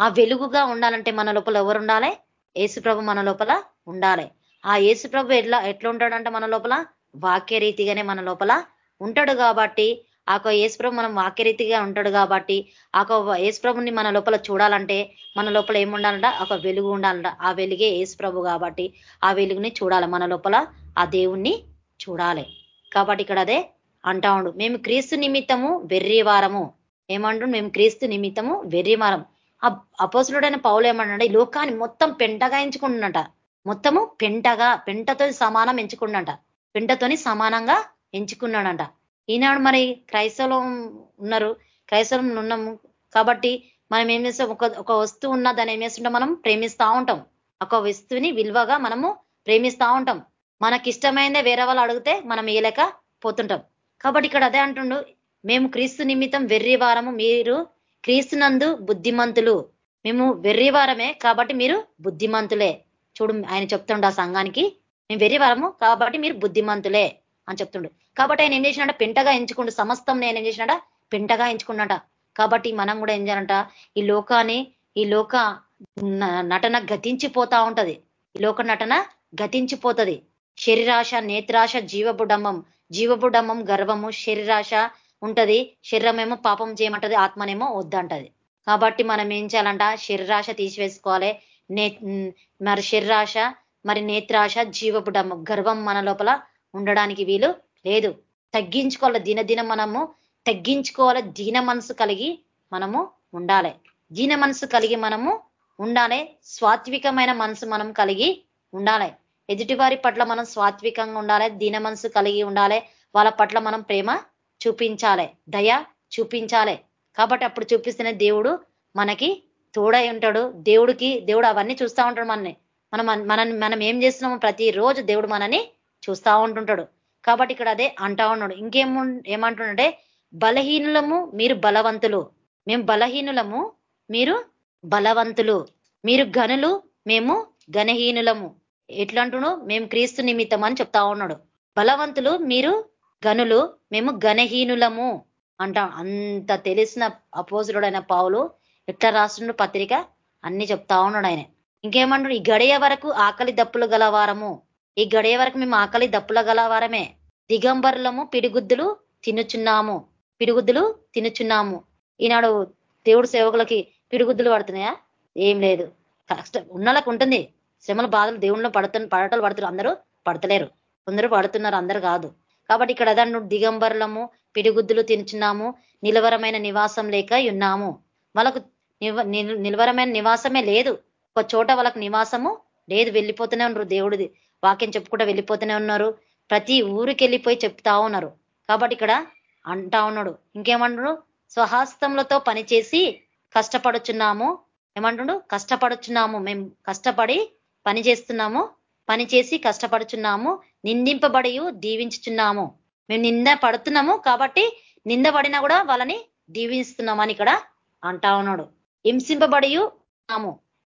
ఆ వెలుగుగా ఉండాలంటే మన లోపల ఎవరు ఉండాలి ఏసుప్రభు మన లోపల ఉండాలి. ఆ యేసుప్రభు ఎట్లా ఎట్లా ఉంటాడంటే మన లోపల? వాక్యరీతిగానే మన లోపల ఉంటాడు కాబట్టి ఆ యొక్క యేసుప్రభు మనం వాక్యరీతిగా ఉంటాడు కాబట్టి ఆ యొక్క యేసుప్రభుని మన లోపల చూడాలంటే మన లోపల ఏముండాలంట? ఒక వెలుగు ఉండాలంట. ఆ వెలుగే యేసుప్రభు కాబట్టి ఆ వెలుగుని చూడాలి. మన లోపల ఆ దేవుణ్ణి చూడాలి. కాబట్టి ఇక్కడ అదే అంటా ఉండు. మేము క్రీస్తు నిమిత్తము వెర్రివారము ఏమంటు మేము క్రీస్తు నిమిత్తము వెర్రివారం అపోసులుడైన పౌలు ఏమంటే ఈ లోకాన్ని మొత్తం పెంటగాయించుకుంటున్నట మొత్తము పెంటగా పెంటతో సమానం ఎంచుకున్నాడంట. పెంటతోని సమానంగా ఎంచుకున్నాడంట. ఈనాడు మరి క్రైస్తవం ఉన్నారు. క్రైస్తవం ఉన్నాము కాబట్టి మనం ఏం చేస్తాం? ఒక ఒక వస్తువు ఉన్న దాన్ని ఏం చేస్తుంటాం మనం? ప్రేమిస్తూ ఉంటాం. ఒక వస్తువుని విలువగా మనము ప్రేమిస్తూ ఉంటాం. మనకి ఇష్టమైందే వేరే వాళ్ళు అడిగితే మనం వేయలేక పోతుంటాం. కాబట్టి ఇక్కడ అదే అంటుండు మేము క్రీస్తు నిమిత్తం వెర్రి వారము మీరు క్రీస్తునందు బుద్ధిమంతులు. మేము వెర్రి వారమే కాబట్టి మీరు బుద్ధిమంతులే. చూడు ఆయన చెప్తుండు ఆ సంఘానికి మేము వెర్రివారము కాబట్టి మీరు బుద్ధిమంతులే అని చెప్తుండు. కాబట్టి ఆయన ఏం చేసినట పెంటగా ఎంచుకుండు సమస్తం నేను ఏం చేసినట పెంటగా ఎంచుకున్నట. కాబట్టి మనం కూడా ఏం చేయాలంట? ఈ లోకాన్ని ఈ లోక నటన గతించిపోతా ఉంటది. ఈ లోక నటన గతించిపోతుంది. శరీరాశ నేత్రాశ జీవబుడమ్మం జీవబుడమ్మం గర్వము శరీరాశ ఉంటది. శరీరమేమో పాపం చేయమంటది ఆత్మనేమో వద్దంటది. కాబట్టి మనం ఏం చేయాలంట? శరీరాశ తీసివేసుకోవాలి. నే మరి శరీరాశ మరి నేత్రాశ జీవబుడమ్మం గర్వం మన లోపల ఉండడానికి వీలు లేదు. తగ్గించుకోవాలి దినదినం మనము తగ్గించుకోవాలి దీన మనసు కలిగి మనము ఉండాలి. దీన మనసు కలిగి మనము ఉండాలి స్వాత్వికమైన మనసు మనం కలిగి ఉండాలి. ఎదుటివారి పట్ల మనం స్వాత్వికంగా ఉండాలి దీన మనసు కలిగి ఉండాలి వాళ్ళ పట్ల మనం ప్రేమ చూపించాలి దయ చూపించాలి. కాబట్టి అప్పుడు చూపిస్తున్న దేవుడు మనకి తోడై ఉంటాడు. దేవుడికి దేవుడు అవన్నీ చూస్తూ ఉంటాడు మనని మనం మనం మనం ఏం చేస్తున్నామో ప్రతిరోజు దేవుడు మనని చూస్తూ ఉంటుంటాడు. కాబట్టి ఇక్కడ అదే అంటా ఉన్నాడు. ఇంకేం ఏమంటుండే బలహీనులము మీరు బలవంతులు. మేము బలహీనులము మీరు బలవంతులు. మీరు గనులు మేము గణహీనులము ఎట్లంటును మేము క్రీస్తు నిమిత్తం అని చెప్తా ఉన్నాడు. బలవంతులు మీరు గనులు మేము గణహీనులము అంట అంత తెలిసిన అపోజుడైన పావులు ఎట్లా రాస్తుండు పత్రిక అన్ని చెప్తా ఉన్నాడు ఆయన. ఇంకేమన్నాడు ఈ గడియ వరకు ఆకలి దప్పులు గలవారము. ఈ గడియ వరకు మేము ఆకలి దప్పుల గలవారమే. దిగంబరులము పిడిగుద్దులు తినుచున్నాము. పిడిగుద్దులు తినుచున్నాము. ఈనాడు దేవుడు సేవకులకి పిడిగుద్దులు పడుతున్నాయా? ఏం లేదు. కష్టం ఉన్నలకు ఉంటుంది. శ్రమల బాధలు దేవుళ్ళు పడుతు పడటలు పడుతున్నారు. అందరూ పడతలేరు. కొందరు పడుతున్నారు అందరు కాదు. కాబట్టి ఇక్కడ అదన్ను దిగంబరులము పిడిగుద్దులు తినుచున్నాము. నిలవరమైన నివాసం లేక ఉన్నాము. వాళ్ళకు నిలవరమైన నివాసమే లేదు. ఒక చోట వాళ్ళకు నివాసము లేదు. వెళ్ళిపోతూనే ఉన్నారు దేవుడిది. వాక్యం చెప్పుకుంటూ వెళ్ళిపోతూనే ఉన్నారు. ప్రతి ఊరికి వెళ్ళిపోయి చెప్తా ఉన్నారు. కాబట్టి ఇక్కడ అంటా ఉన్నాడు. ఇంకేమంటున్నాడు? స్వహస్తములతో పనిచేసి కష్టపడుచున్నాము. ఏమంటుడు కష్టపడుచున్నాము. మేము కష్టపడి పని చేస్తున్నాము. పని చేసి కష్టపడుచున్నాము. నిందింపబడి దీవించుచున్నాము. మేము నింద పడుతున్నాము కాబట్టి నిందబడినా కూడా వాళ్ళని దీవిస్తున్నామని ఇక్కడ అంటా ఉన్నాడు. హింసింపబడి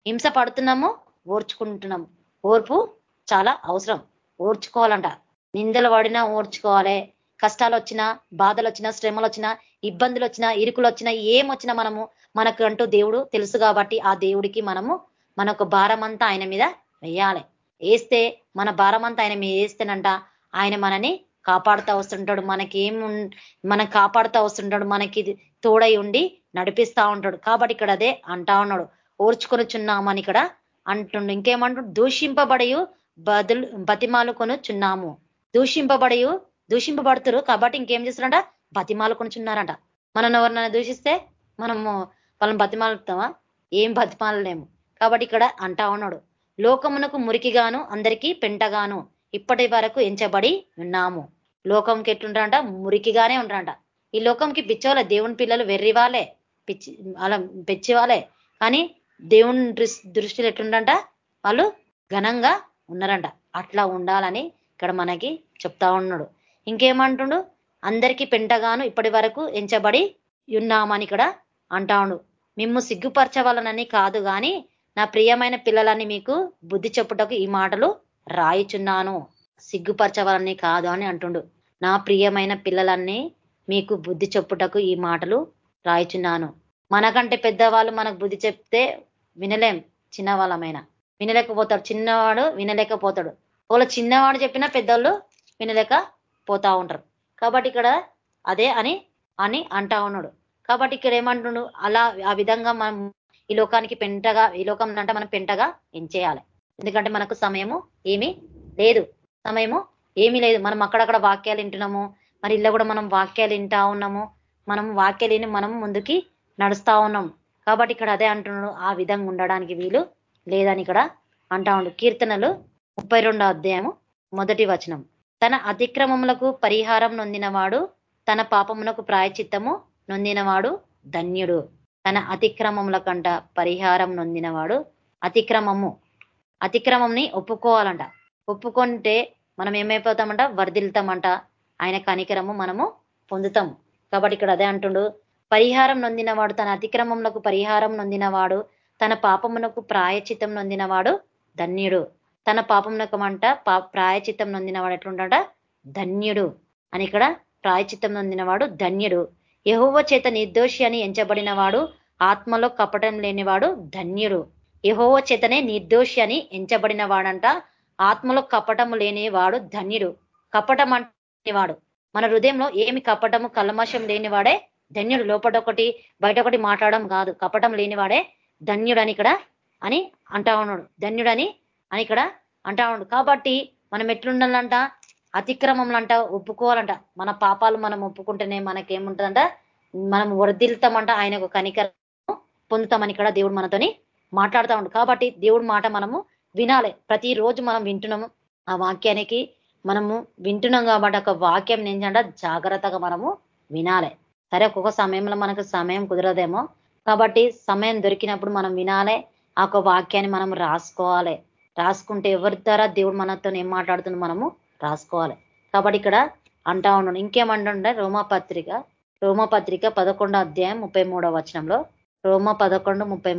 హింస పడుతున్నాము ఓర్చుకుంటున్నాము. ఓర్పు చాలా అవసరం. ఓర్చుకోవాలంట. నిందలు పడినా ఓర్చుకోవాలి. కష్టాలు వచ్చినా బాధలు వచ్చినా శ్రమలు వచ్చినా ఇబ్బందులు వచ్చినా ఇరుకులు వచ్చినా ఏమొచ్చినా మనము మనకు అంటూ దేవుడు తెలుసు కాబట్టి ఆ దేవుడికి మనము మనకు భారం అంతా ఆయన మీద వేయాలి వేస్తే మన భారం అంతా ఆయన మీద వేస్తేనంట ఆయన మనని కాపాడుతూ వస్తుంటాడు. మనకి ఏం మనం కాపాడుతూ వస్తుంటాడు. మనకి తోడై ఉండి నడిపిస్తా ఉంటాడు. కాబట్టి ఇక్కడ అదే అంటా ఉన్నాడు. ఓర్చుకొని చున్నామని ఇక్కడ అంటుండు. ఇంకేమంటుండు? దూషింపబడయు బదులు బతిమాలు చున్నాము దూషింపబడయు దూషింపబడుతురు కాబట్టి ఇంకేం చేస్తున్నారంట బతిమాలు చున్నారంట మనం ఎవరినైనా దూషిస్తే మనము వాళ్ళని బతిమాలుతామా? ఏం బతిమాలలేము. కాబట్టి ఇక్కడ అంటా ఉన్నాడు. లోకమునకు మురికిగాను అందరికీ పెంటగాను ఇప్పటి వరకు ఎంచబడి ఉన్నాము. లోకంకి ఎట్లుంటారంట? మురికిగానే ఉంటారంట. ఈ లోకంకి పిచ్చోలే దేవుని పిల్లలు వెర్రివాలే పిచ్చి అలా వాళ్ళే కానీ దేవుని దృష్టిలో ఎట్లుండంట? వాళ్ళు ఘనంగా ఉన్నారంట. అట్లా ఉండాలని ఇక్కడ మనకి చెప్తా ఉన్నాడు. ఇంకేమంటుండు? అందరికీ పెంటగాను ఇప్పటి వరకు ఎంచబడి ఉన్నామని ఇక్కడ అంటాడు మిమ్ము సిగ్గుపరచవాలనని కాదు కానీ నా ప్రియమైన పిల్లలని మీకు బుద్ధి చెప్పుటకు ఈ మాటలు రాయిచున్నాను. సిగ్గుపరచవాలని కాదు అని అంటుండు. నా ప్రియమైన పిల్లలన్నీ మీకు బుద్ధి చెప్పుటకు ఈ మాటలు రాయిచున్నాను. మనకంటే పెద్దవాళ్ళు మనకు బుద్ధి చెప్తే వినలేం చిన్నవాళ్ళమైనా. వినలేకపోతాడు. చిన్నవాడు వినలేకపోతాడు. ఒకవేళ చిన్నవాడు చెప్పినా పెద్దోళ్ళు వినలేక పోతా ఉంటారు. కాబట్టి ఇక్కడ అదే అని అని అంటా ఉన్నాడు. కాబట్టి ఇక్కడ ఏమంటున్నాడు అలా ఆ విధంగా మనం ఈ లోకానికి పెంటగా ఈ లోకం అంటే మనం పెంటగా ఎంచేయాలి ఎందుకంటే మనకు సమయము ఏమీ లేదు. సమయము ఏమీ లేదు. మనం అక్కడక్కడ వాక్యాలు వింటున్నాము. మరి ఇళ్ళ కూడా మనం వాక్యాలు వింటా ఉన్నాము. మనం వాక్యలేని మనం ముందుకి నడుస్తా ఉన్నాం. కాబట్టి ఇక్కడ అదే అంటున్నాడు ఆ విధంగా ఉండడానికి వీలు లేదని ఇక్కడ అంటా ఉండు. కీర్తనలు ముప్పై అధ్యాయము మొదటి వచనం. తన అతిక్రమములకు పరిహారం నొందినవాడు తన పాపమునకు ప్రాయచిత్తము నొందినవాడు ధన్యుడు. తన అతిక్రమముల కంట పరిహారం నొందినవాడు అతిక్రమము. అతిక్రమంని ఒప్పుకోవాలంట. ఒప్పుకుంటే మనం ఏమైపోతామంట? వర్ధిల్తామంట ఆయన కనికరము మనము పొందుతాం. కాబట్టి ఇక్కడ అదే అంటుండు. పరిహారం నొందినవాడు తన అతిక్రమములకు పరిహారం నొందినవాడు తన పాపమునకు ప్రాయచితం నొందినవాడు ధన్యుడు. తన పాపమునకు అంట ప్రాయచితం నొందినవాడు ఎట్లుంటాడ ధన్యుడు. అని ఇక్కడ ప్రాయచితం నొందినవాడు ధన్యుడు. యహోవ చేత నిర్దోషి అని ఎంచబడిన వాడు ఆత్మలో కపటం లేనివాడు ధన్యుడు. యహోవ చేతనే నిర్దోషి అని ఎంచబడిన వాడంట ఆత్మలో కపటము లేనివాడు ధన్యుడు. కపటం వాడు మన హృదయంలో ఏమి కపటము కల్మషం లేనివాడే ధన్యుడు. లోపటొకటి ఒకటి బయట ఒకటి మాట్లాడడం కాదు. కపటం లేనివాడే ధన్యుడని ఇక్కడ అని అంటా ఉన్నాడు. ధన్యుడని అని ఇక్కడ అంటా ఉన్నాడు. కాబట్టి మనం ఎట్లుండాలంట? అతిక్రమంలంట ఒప్పుకోవాలంట. మన పాపాలు మనం ఒప్పుకుంటేనే మనకేముంటుందంట? మనం వర్ధిల్తామంట ఆయన ఒక కనికరం పొందుతామని ఇక్కడ దేవుడు మనతోని మాట్లాడుతూ ఉండు కాబట్టి దేవుడు మాట మనము వినాలి. ప్రతిరోజు మనం వింటున్నాము ఆ వాక్యానికి. మనము వింటున్నాం కాబట్టి ఒక వాక్యం ఏంటంటే జాగ్రత్తగా మనము వినాలి. సరే ఒక్కొక్క సమయంలో మనకు సమయం కుదరదేమో. కాబట్టి సమయం దొరికినప్పుడు మనం వినాలి ఆ ఒక వాక్యాన్ని మనం రాసుకోవాలి. రాసుకుంటే ఎవరి ద్వారా దేవుడు మనతో ఏం మాట్లాడుతుంది మనము రాసుకోవాలి. కాబట్టి ఇక్కడ అంటా ఉన్నాడు ఇంకేమంటుండే రోమపత్రిక రోమపత్రిక పదకొండో అధ్యాయం ముప్పై వచనంలో. రోమ పదకొండు ముప్పై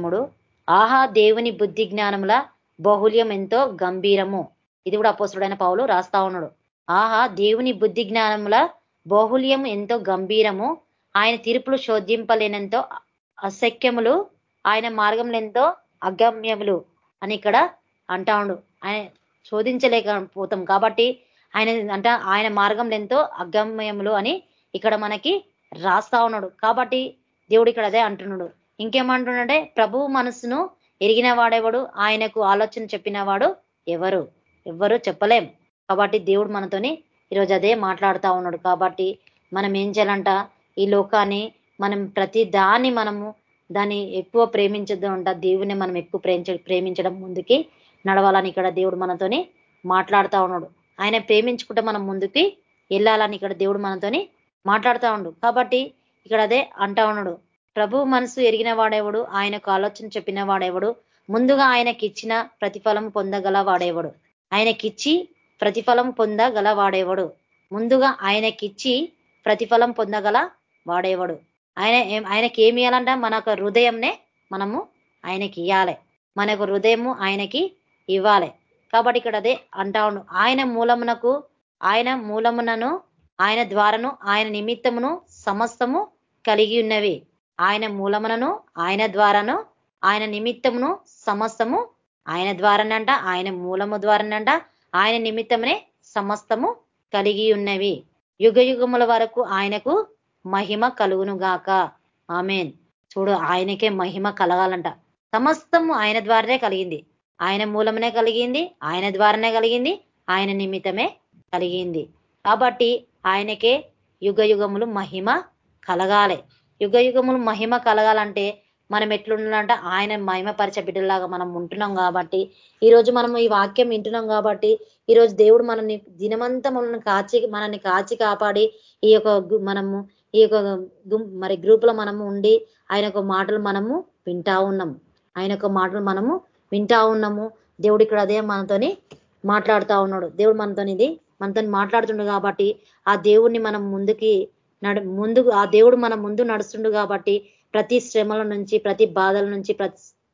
ఆహా దేవుని బుద్ధి జ్ఞానముల బాహుల్యం ఎంతో గంభీరము. ఇది కూడా అపోసుడైన పావులు రాస్తా ఉన్నాడు. ఆహా దేవుని బుద్ధి జ్ఞానముల బాహుల్యం ఎంతో గంభీరము. ఆయన తీర్పులు శోధింపలేనంతో అసఖ్యములు ఆయన మార్గంలో ఎంతో అగమ్యములు అని ఇక్కడ అంటా ఉండు. ఆయన శోధించలేకపోతాం కాబట్టి ఆయన అంట ఆయన మార్గంలో ఎంతో అగమ్యములు అని ఇక్కడ మనకి రాస్తా ఉన్నాడు. కాబట్టి దేవుడు ఇక్కడ అదే అంటున్నాడు. ఇంకేమంటున్నాడే ప్రభు మనసును ఎరిగిన వాడెవడు ఆయనకు ఆలోచన చెప్పిన వాడు ఎవరు? ఎవ్వరూ చెప్పలేం. కాబట్టి దేవుడు మనతోని ఈరోజు అదే మాట్లాడుతూ ఉన్నాడు. కాబట్టి మనం ఏం చేయాలంట? ఈ లోకాన్ని మనం ప్రతి దాన్ని మనము దాన్ని ఎక్కువ ప్రేమించద్దు అంట. దేవుని మనం ఎక్కువ ప్రేమించ ప్రేమించడం ముందుకి నడవాలని ఇక్కడ దేవుడు మనతోని మాట్లాడుతూ ఉన్నాడు. ఆయన ప్రేమించుకుంటే మనం ముందుకి వెళ్ళాలని ఇక్కడ దేవుడు మనతోని మాట్లాడుతూ ఉండు. కాబట్టి ఇక్కడ అదే అంటా ఉన్నాడు. ప్రభు మనసు ఎరిగిన వాడేవాడు? ఆయనకు ఆలోచన చెప్పిన వాడేవాడు? ముందుగా ఆయనకి ఇచ్చిన ప్రతిఫలం పొందగల వాడేవాడు? ఆయనకిచ్చి ప్రతిఫలం పొందగల వాడేవాడు ముందుగా ఆయనకిచ్చి ప్రతిఫలం పొందగల వాడేవాడు ఆయన ఆయనకి ఏమి ఇవ్వాలంట మన హృదయంనే మనము ఆయనకి ఇవ్వాలి మనకు హృదయము ఆయనకి ఇవ్వాలి. కాబట్టి ఇక్కడ అదే అంటా ఆయన మూలమునకు ఆయన మూలమునను ఆయన ద్వారను ఆయన నిమిత్తమును సమస్తము కలిగి ఉన్నవి. ఆయన మూలమునను ఆయన ద్వారాను ఆయన నిమిత్తమును సమస్తము ఆయన ద్వారానంట ఆయన మూలము ద్వారానంట ఆయన నిమిత్తమునే సమస్తము కలిగి ఉన్నవి. యుగ యుగముల వరకు ఆయనకు మహిమ కలుగును గాక. ఆమెన్. చూడు ఆయనకే మహిమ కలగాలంట. సమస్తము ఆయన ద్వారానే కలిగింది. ఆయన మూలమునే కలిగింది ఆయన ద్వారానే కలిగింది ఆయన నిమిత్తమే కలిగింది. కాబట్టి ఆయనకే యుగ యుగములు మహిమ కలగాలి. యుగ యుగములు మహిమ కలగాలంటే మనం ఎట్లుండాలంటే ఆయన మహిమపరిచే బిడ్డలాగా మనం ఉంటున్నాం కాబట్టి ఈరోజు మనం ఈ వాక్యం వింటున్నాం కాబట్టి ఈరోజు దేవుడు మనల్ని దినమంతా మనల్ని కాచి మనల్ని కాచి కాపాడి ఈ యొక్క మనము ఈ యొక్క మరి గ్రూపులో మనము ఉండి ఆయన యొక్క మాటలు మనము వింటా ఉన్నాము ఆయన యొక్క మాటలు మనము వింటా ఉన్నాము. దేవుడు ఇక్కడ అదే మనతోని మాట్లాడుతూ ఉన్నాడు. దేవుడు మనతో ఇది మనతో మాట్లాడుతుండు కాబట్టి ఆ దేవుడిని మనం ముందుకి నడు ముందుకు ఆ దేవుడు మన ముందు నడుస్తుండు కాబట్టి ప్రతి శ్రమల నుంచి ప్రతి బాధల నుంచి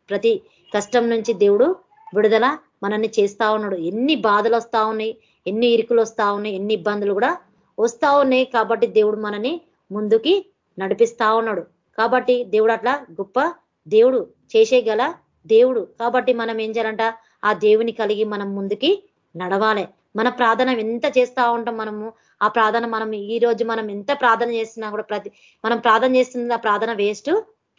ప్రతి కష్టం నుంచి దేవుడు విడుదల మనల్ని చేస్తా ఉన్నాడు. ఎన్ని బాధలు వస్తా ఉన్నాయి ఎన్ని ఇరుకులు వస్తా ఉన్నాయి ఎన్ని ఇబ్బందులు కూడా వస్తా ఉన్నాయి కాబట్టి దేవుడు మనని ముందుకి నడిపిస్తా ఉన్నాడు. కాబట్టి దేవుడు అట్లా గొప్ప దేవుడు చేసే గల దేవుడు. కాబట్టి మనం ఏం చేయాలంట? ఆ దేవుని కలిగి మనం ముందుకి నడవాలి. మన ప్రార్థన ఎంత చేస్తా ఉంటాం మనము ఆ ప్రార్థన మనం ఈ రోజు మనం ఎంత ప్రార్థన చేస్తున్నా కూడా ప్రతి మనం ప్రార్థన చేస్తుంది ఆ ప్రార్థన వేస్ట్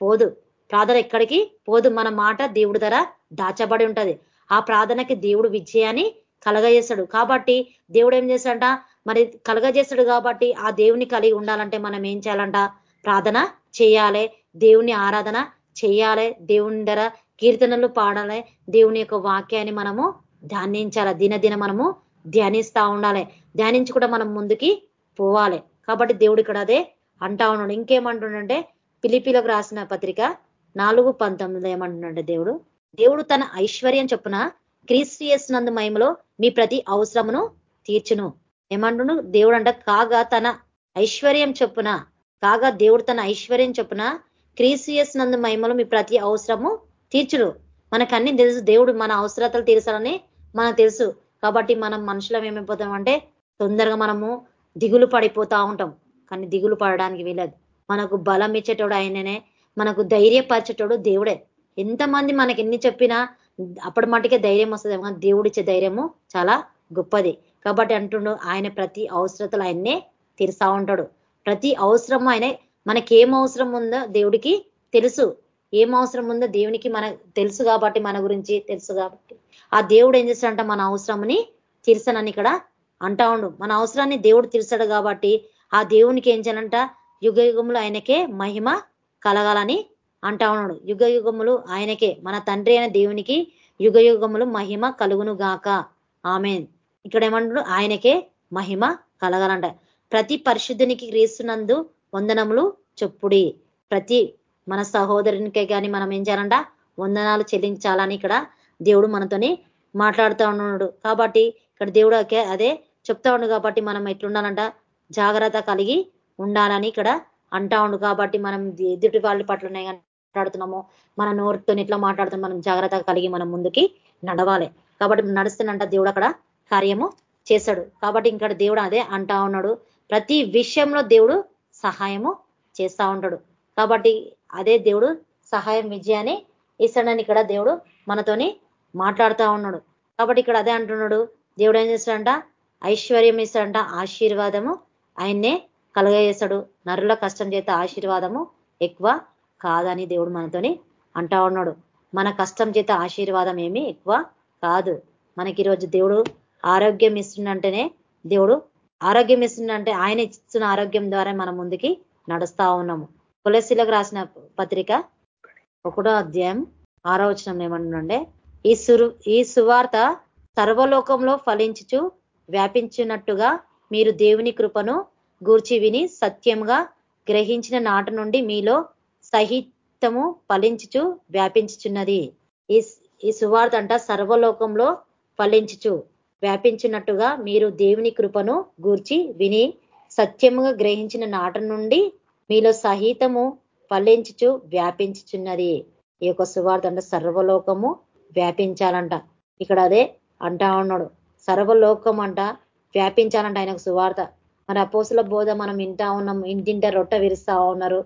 పోదు. ప్రార్థన ఎక్కడికి పోదు. మన మాట దేవుడి ధర దాచబడి ఉంటది. ఆ ప్రార్థనకి దేవుడు విజయాన్ని కలగజేస్తాడు. కాబట్టి దేవుడు ఏం చేస్తాడంట? మరి కలగజేస్తాడు కాబట్టి ఆ దేవుని కలిగి ఉండాలంటే మనం ఏం చేయాలంట? ప్రార్థన చేయాలి. దేవుని ఆరాధన చేయాలి. దేవుని ధర కీర్తనలు పాడాలి. దేవుని యొక్క వాక్యాన్ని మనము ధ్యానించాల. దినదిన మనము ధ్యానిస్తా ఉండాలి. ధ్యానించి కూడా మనం ముందుకి పోవాలి. కాబట్టి దేవుడు ఇక్కడ అదే అంటా ఉన్నాడు. ఇంకేమంటుండంటే పిలిపిలకు రాసిన పత్రిక నాలుగు పంతొమ్మిది ఏమంటున్నాడు దేవుడు? దేవుడు తన ఐశ్వర్యం చొప్పున క్రీస్టియస్ నందు మహిమలో మీ ప్రతి అవసరమును తీర్చును. ఏమంటును దేవుడు అంట కాగా తన ఐశ్వర్యం చొప్పున కాగా దేవుడు తన ఐశ్వర్యం చొప్పున క్రీసియస్ నందు మహిమలో మీ ప్రతి అవసరము తీర్చుడు. మనకు అన్ని తెలుసు. దేవుడు మన అవసరతలు తీర్చాలని మనకు తెలుసు. కాబట్టి మనం మనుషులం ఏమైపోతామంటే తొందరగా మనము దిగులు పడిపోతా ఉంటాం. కానీ దిగులు పడడానికి వీలదు. మనకు బలం ఇచ్చేటోడు ఆయననే మనకు ధైర్యపరిచేటోడు దేవుడే. ఎంతమంది మనకి ఎన్ని చెప్పినా అప్పటి మటుకే ధైర్యం వస్తుంది కానీ దేవుడు ధైర్యము చాలా గొప్పది. కాబట్టి అంటుండు ఆయన ప్రతి అవసరతలు ఆయన్నే తీరుస్తా ఉంటాడు. ప్రతి అవసరము ఆయన ఏం అవసరం ఉందో దేవుడికి తెలుసు. ఏం అవసరం ఉందో దేవునికి మన తెలుసు కాబట్టి మన గురించి తెలుసు కాబట్టి. ఆ దేవుడు ఏం చేస్తాడంట? మన అవసరంని తీర్చనని ఇక్కడ అంటా ఉండు. మన అవసరాన్ని దేవుడు తీర్చాడు కాబట్టి ఆ దేవునికి ఏం చేయాలంట? యుగ యుగములు ఆయనకే మహిమ కలగాలని అంటా ఉన్నాడు. యుగ యుగములు ఆయనకే మన తండ్రి అయిన దేవునికి యుగ యుగములు మహిమ కలుగును గాక. ఆమె ఇక్కడ ఏమంటాడు ఆయనకే మహిమ కలగాలంట. ప్రతి పరిశుద్ధునికి క్రీస్తునందు వందనములు చెప్పుడి. ప్రతి మన సహోదరునికే కానీ మనం ఏం చేయాలంట? వందనాలు చెల్లించాలని ఇక్కడ దేవుడు మనతోని మాట్లాడుతూ ఉన్నాడు. కాబట్టి ఇక్కడ దేవుడు అదే చెప్తా ఉండు కాబట్టి మనం ఎట్లుండాలంట? జాగ్రత్త కలిగి ఉండాలని ఇక్కడ అంటా ఉండు కాబట్టి మనం ఎదుటి వాళ్ళ పట్లనే మాట్లాడుతున్నాము మన నోరుతో ఇట్లా మాట్లాడుతున్నాం మనం జాగ్రత్తగా కలిగి మనం ముందుకి నడవాలి. కాబట్టి నడుస్తున్నంట దేవుడు అక్కడ కార్యము చేశాడు కాబట్టి ఇక్కడ దేవుడు అదే అంటా ఉన్నాడు. ప్రతి విషయంలో దేవుడు సహాయము చేస్తా ఉంటాడు. కాబట్టి అదే దేవుడు సహాయం విజయాన్ని ఇస్తాడని ఇక్కడ దేవుడు మనతోని మాట్లాడుతూ ఉన్నాడు. కాబట్టి ఇక్కడ అదే అంటున్నాడు. దేవుడు ఏం చేస్తాడంట? ఐశ్వర్యం ఇస్తాడంట. ఆశీర్వాదము ఆయన్నే కలగజేస్తాడు. నరుల కష్టం చేత ఆశీర్వాదము ఎక్కువ కాదని దేవుడు మనతోని అంటా ఉన్నాడు. మన కష్టం చేత ఆశీర్వాదం ఏమి ఎక్కువ కాదు. మనకి ఈరోజు దేవుడు ఆరోగ్యం ఇస్తుండంటేనే దేవుడు ఆరోగ్యం ఇస్తుండంటే ఆయన ఇస్తున్న ఆరోగ్యం ద్వారా మనం ముందుకి నడుస్తా ఉన్నాము. తులసిలకు రాసిన పత్రిక ఒకటో అధ్యాయం ఆరో వచనం ఏమంటుండే ఈ సురు ఈ సువార్త సర్వలోకంలో ఫలించుచు వ్యాపించినట్టుగా మీరు దేవుని కృపను గూర్చి విని సత్యంగా గ్రహించిన నాట నుండి మీలో సహితము ఫలించుచు వ్యాపించుచున్నది. ఈ ఈ సువార్త అంట సర్వలోకంలో ఫలించుచు వ్యాపించినట్టుగా మీరు దేవుని కృపను గూర్చి విని సత్యముగా గ్రహించిన నాట నుండి మీలో సహితము ఫలించుచు వ్యాపించుచున్నది. ఈ యొక్క సువార్త అంటే సర్వలోకము వ్యాపించాలంట. ఇక్కడ అదే అంటా ఉన్నాడు. సర్వలోకం అంట వ్యాపించాలంట ఆయనకు సువార్త. మరి అపోసుల బోధ మనం వింటా ఉన్నాం. ఇంటింట రొట్ట విరుస్తా ఉన్నారు.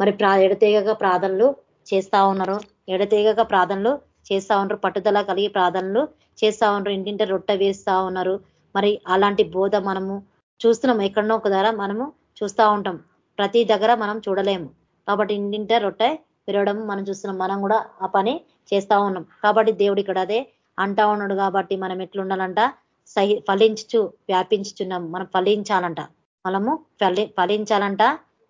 మరి ఎడతీగక ప్రార్థనలు చేస్తా ఉన్నారు. ఎడతీగక ప్రార్థనలు చేస్తా ఉన్నారు. పట్టుదల కలిగి ప్రార్థనలు చేస్తా ఉన్నారు. ఇంటింట రొట్ట వేస్తా ఉన్నారు. మరి అలాంటి బోధ మనము చూస్తున్నాం. ఎక్కడనో ఒక ధర మనము చూస్తా ఉంటాం. ప్రతి దగ్గర మనం చూడలేము. కాబట్టి ఇంటింట రొట్టె విరవడం మనం చూస్తున్నాం. మనం కూడా ఆ పని చేస్తా ఉన్నాం. కాబట్టి దేవుడు ఇక్కడ అదే అంటా ఉన్నాడు కాబట్టి మనం ఎట్లుండాలంట? సహి ఫలించు వ్యాపించుచున్నాం. మనం ఫలించాలంట. మనము ఫలి ఫలించాలంట.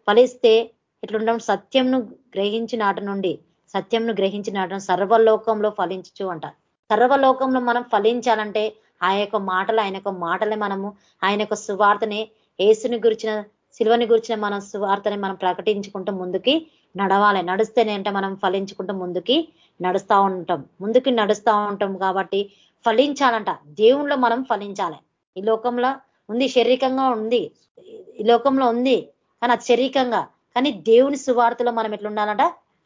ఫలిస్తే ఎట్లుండం? సత్యంను గ్రహించిన ఆట నుండి సత్యంను గ్రహించిన ఆట సర్వలోకంలో ఫలించు అంట. సర్వలోకంలో మనం ఫలించాలంటే ఆయన యొక్క మాటలు ఆయన యొక్క మాటలే మనము ఆయన యొక్క సువార్తనే ఏసుని గురించిన శిల్వని గురించిన మన సువార్తని మనం ప్రకటించుకుంటూ ముందుకి నడవాలి. నడిస్తేనే అంటే మనం ఫలించుకుంటూ ముందుకి నడుస్తూ ఉంటాం. ముందుకి నడుస్తూ ఉంటాం కాబట్టి ఫలించాలంట. దేవుణ్ణిలో మనం ఫలించాలి. ఈ లోకంలో ఉంది శారీరకంగా ఉంది. ఈ లోకంలో ఉంది కానీ అది శారీరకంగా. కానీ దేవుని సువార్తలో మనం ఎట్లుండాలంట?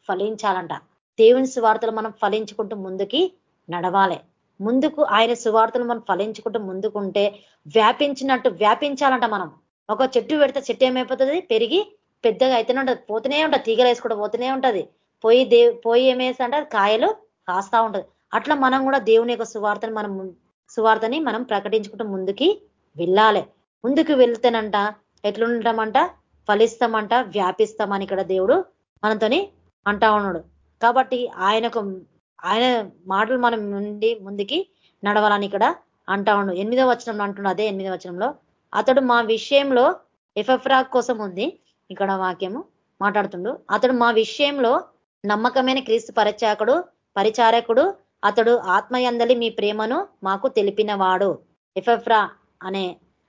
ఫలించాలంట. దేవుని సువార్తలు మనం ఫలించుకుంటూ ముందుకి నడవాలి. ముందుకు ఆయన సువార్తలు మనం ఫలించుకుంటూ ముందుకుంటే వ్యాపించినట్టు వ్యాపించాలంట మనం. ఒక చెట్టు పెడితే చెట్టు ఏమైపోతుంది? పెరిగి పెద్దగా అయితేనే ఉంటుంది. పోతూనే ఉంటుంది. తీగలు వేసుకుంటూ పోతూనే ఉంటుంది. పోయి దే పోయి ఏమేసి అంటే కాయలు కాస్తా ఉంటుంది. అట్లా మనం కూడా దేవుని యొక్క సువార్తని మనం సువార్తని మనం ప్రకటించుకుంటూ ముందుకి వెళ్ళాలి. ముందుకు వెళ్తేనంట ఎట్లుంటామంట? ఫలిస్తామంట వ్యాపిస్తామని ఇక్కడ దేవుడు మనతోని అంటా ఉన్నాడు. కాబట్టి ఆయనకు ఆయన మాటలు మనం నుండి ముందుకి నడవాలని ఇక్కడ అంటా ఉండు ఎనిమిదో వచనంలో అంటున్నాడు అదే ఎనిమిదో వచనంలో. అతడు మా విషయంలో ఎఫ్ఎఫ్రాక్ కోసం ఉంది. ఇక్కడ వాక్యము మాట్లాడుతుండు. అతడు మా విషయంలో నమ్మకమైన క్రీస్తు పరిచాకుడు పరిచారకుడు అతడు ఆత్మయందలి మీ ప్రేమను మాకు తెలిపినవాడు. ఎఫెఫ్రా అనే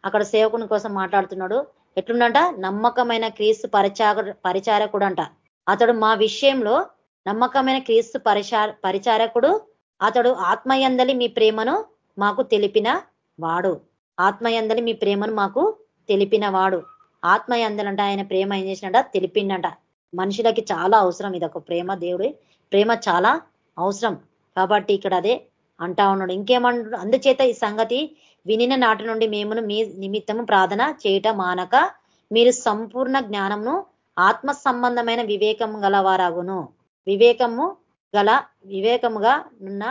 అక్కడ సేవకుని కోసం మాట్లాడుతున్నాడు. ఎట్లుండంట? నమ్మకమైన క్రీస్తు పరిచార పరిచారకుడు అంట అతడు మా విషయంలో నమ్మకమైన క్రీస్తు పరిచార పరిచారకుడు అతడు ఆత్మయందలి మీ ప్రేమను మాకు తెలిపిన వాడు ఆత్మయందలి మీ ప్రేమను మాకు తెలిపిన వాడు ఆత్మయందలంట ఆయన ప్రేమ ఏం చేసినట తెలిపిండట. మనుషులకి చాలా అవసరం ఇది ఒక ప్రేమ దేవుడి. ప్రేమ చాలా అవసరం. కాబట్టి ఇక్కడ అదే అంటా ఉన్నాడు. ఇంకేమంటు అందుచేత ఈ సంగతి వినిన నాటి నుండి మేమును మీ నిమిత్తము ప్రార్థన చేయట మానక మీరు సంపూర్ణ జ్ఞానమును ఆత్మ సంబంధమైన వివేకము గలవారాగును. వివేకము గల వివేకముగా ఉన్న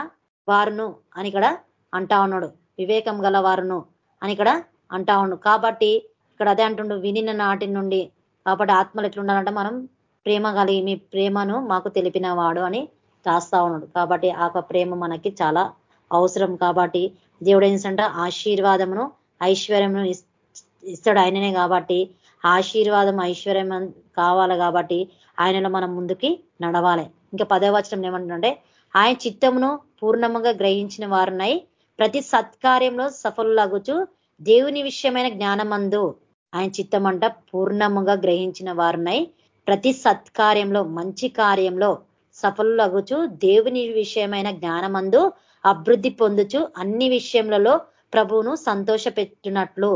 వారును అని ఇక్కడ అంటా ఉన్నాడు. వివేకం గల వారును అని ఇక్కడ అంటా ఉన్నాడు. కాబట్టి ఇక్కడ అదే అంటుండు వినిన నాటి నుండి. కాబట్టి ఆత్మలు ఎట్లుండాలంటే మనం ప్రేమ కలిగి మీ ప్రేమను మాకు తెలిపిన వాడు అని రాస్తా ఉన్నాడు. కాబట్టి ఆ ప్రేమ మనకి చాలా అవసరం. కాబట్టి దేవుడు ఏంటంటే ఆశీర్వాదమును ఐశ్వర్యమును ఇస్తాడు ఆయననే. కాబట్టి ఆశీర్వాదం ఐశ్వర్యం కావాలి కాబట్టి ఆయనలో మనం ముందుకి నడవాలి. ఇంకా పదవ వచనం ఏమంటుంటే ఆయన చిత్తమును పూర్ణముగా గ్రహించిన వారునై ప్రతి సత్కార్యంలో సఫలులగుచు దేవుని విషయమైన జ్ఞానమందు ఆయన చిత్తమంట పూర్ణముగా గ్రహించిన వారునై ప్రతి సత్కార్యంలో మంచి కార్యంలో సఫలులగుచు దేవుని విషయమైన జ్ఞానమందు అభివృద్ధి పొందుచు అన్ని విషయములలో ప్రభువును సంతోష పెట్టినట్లు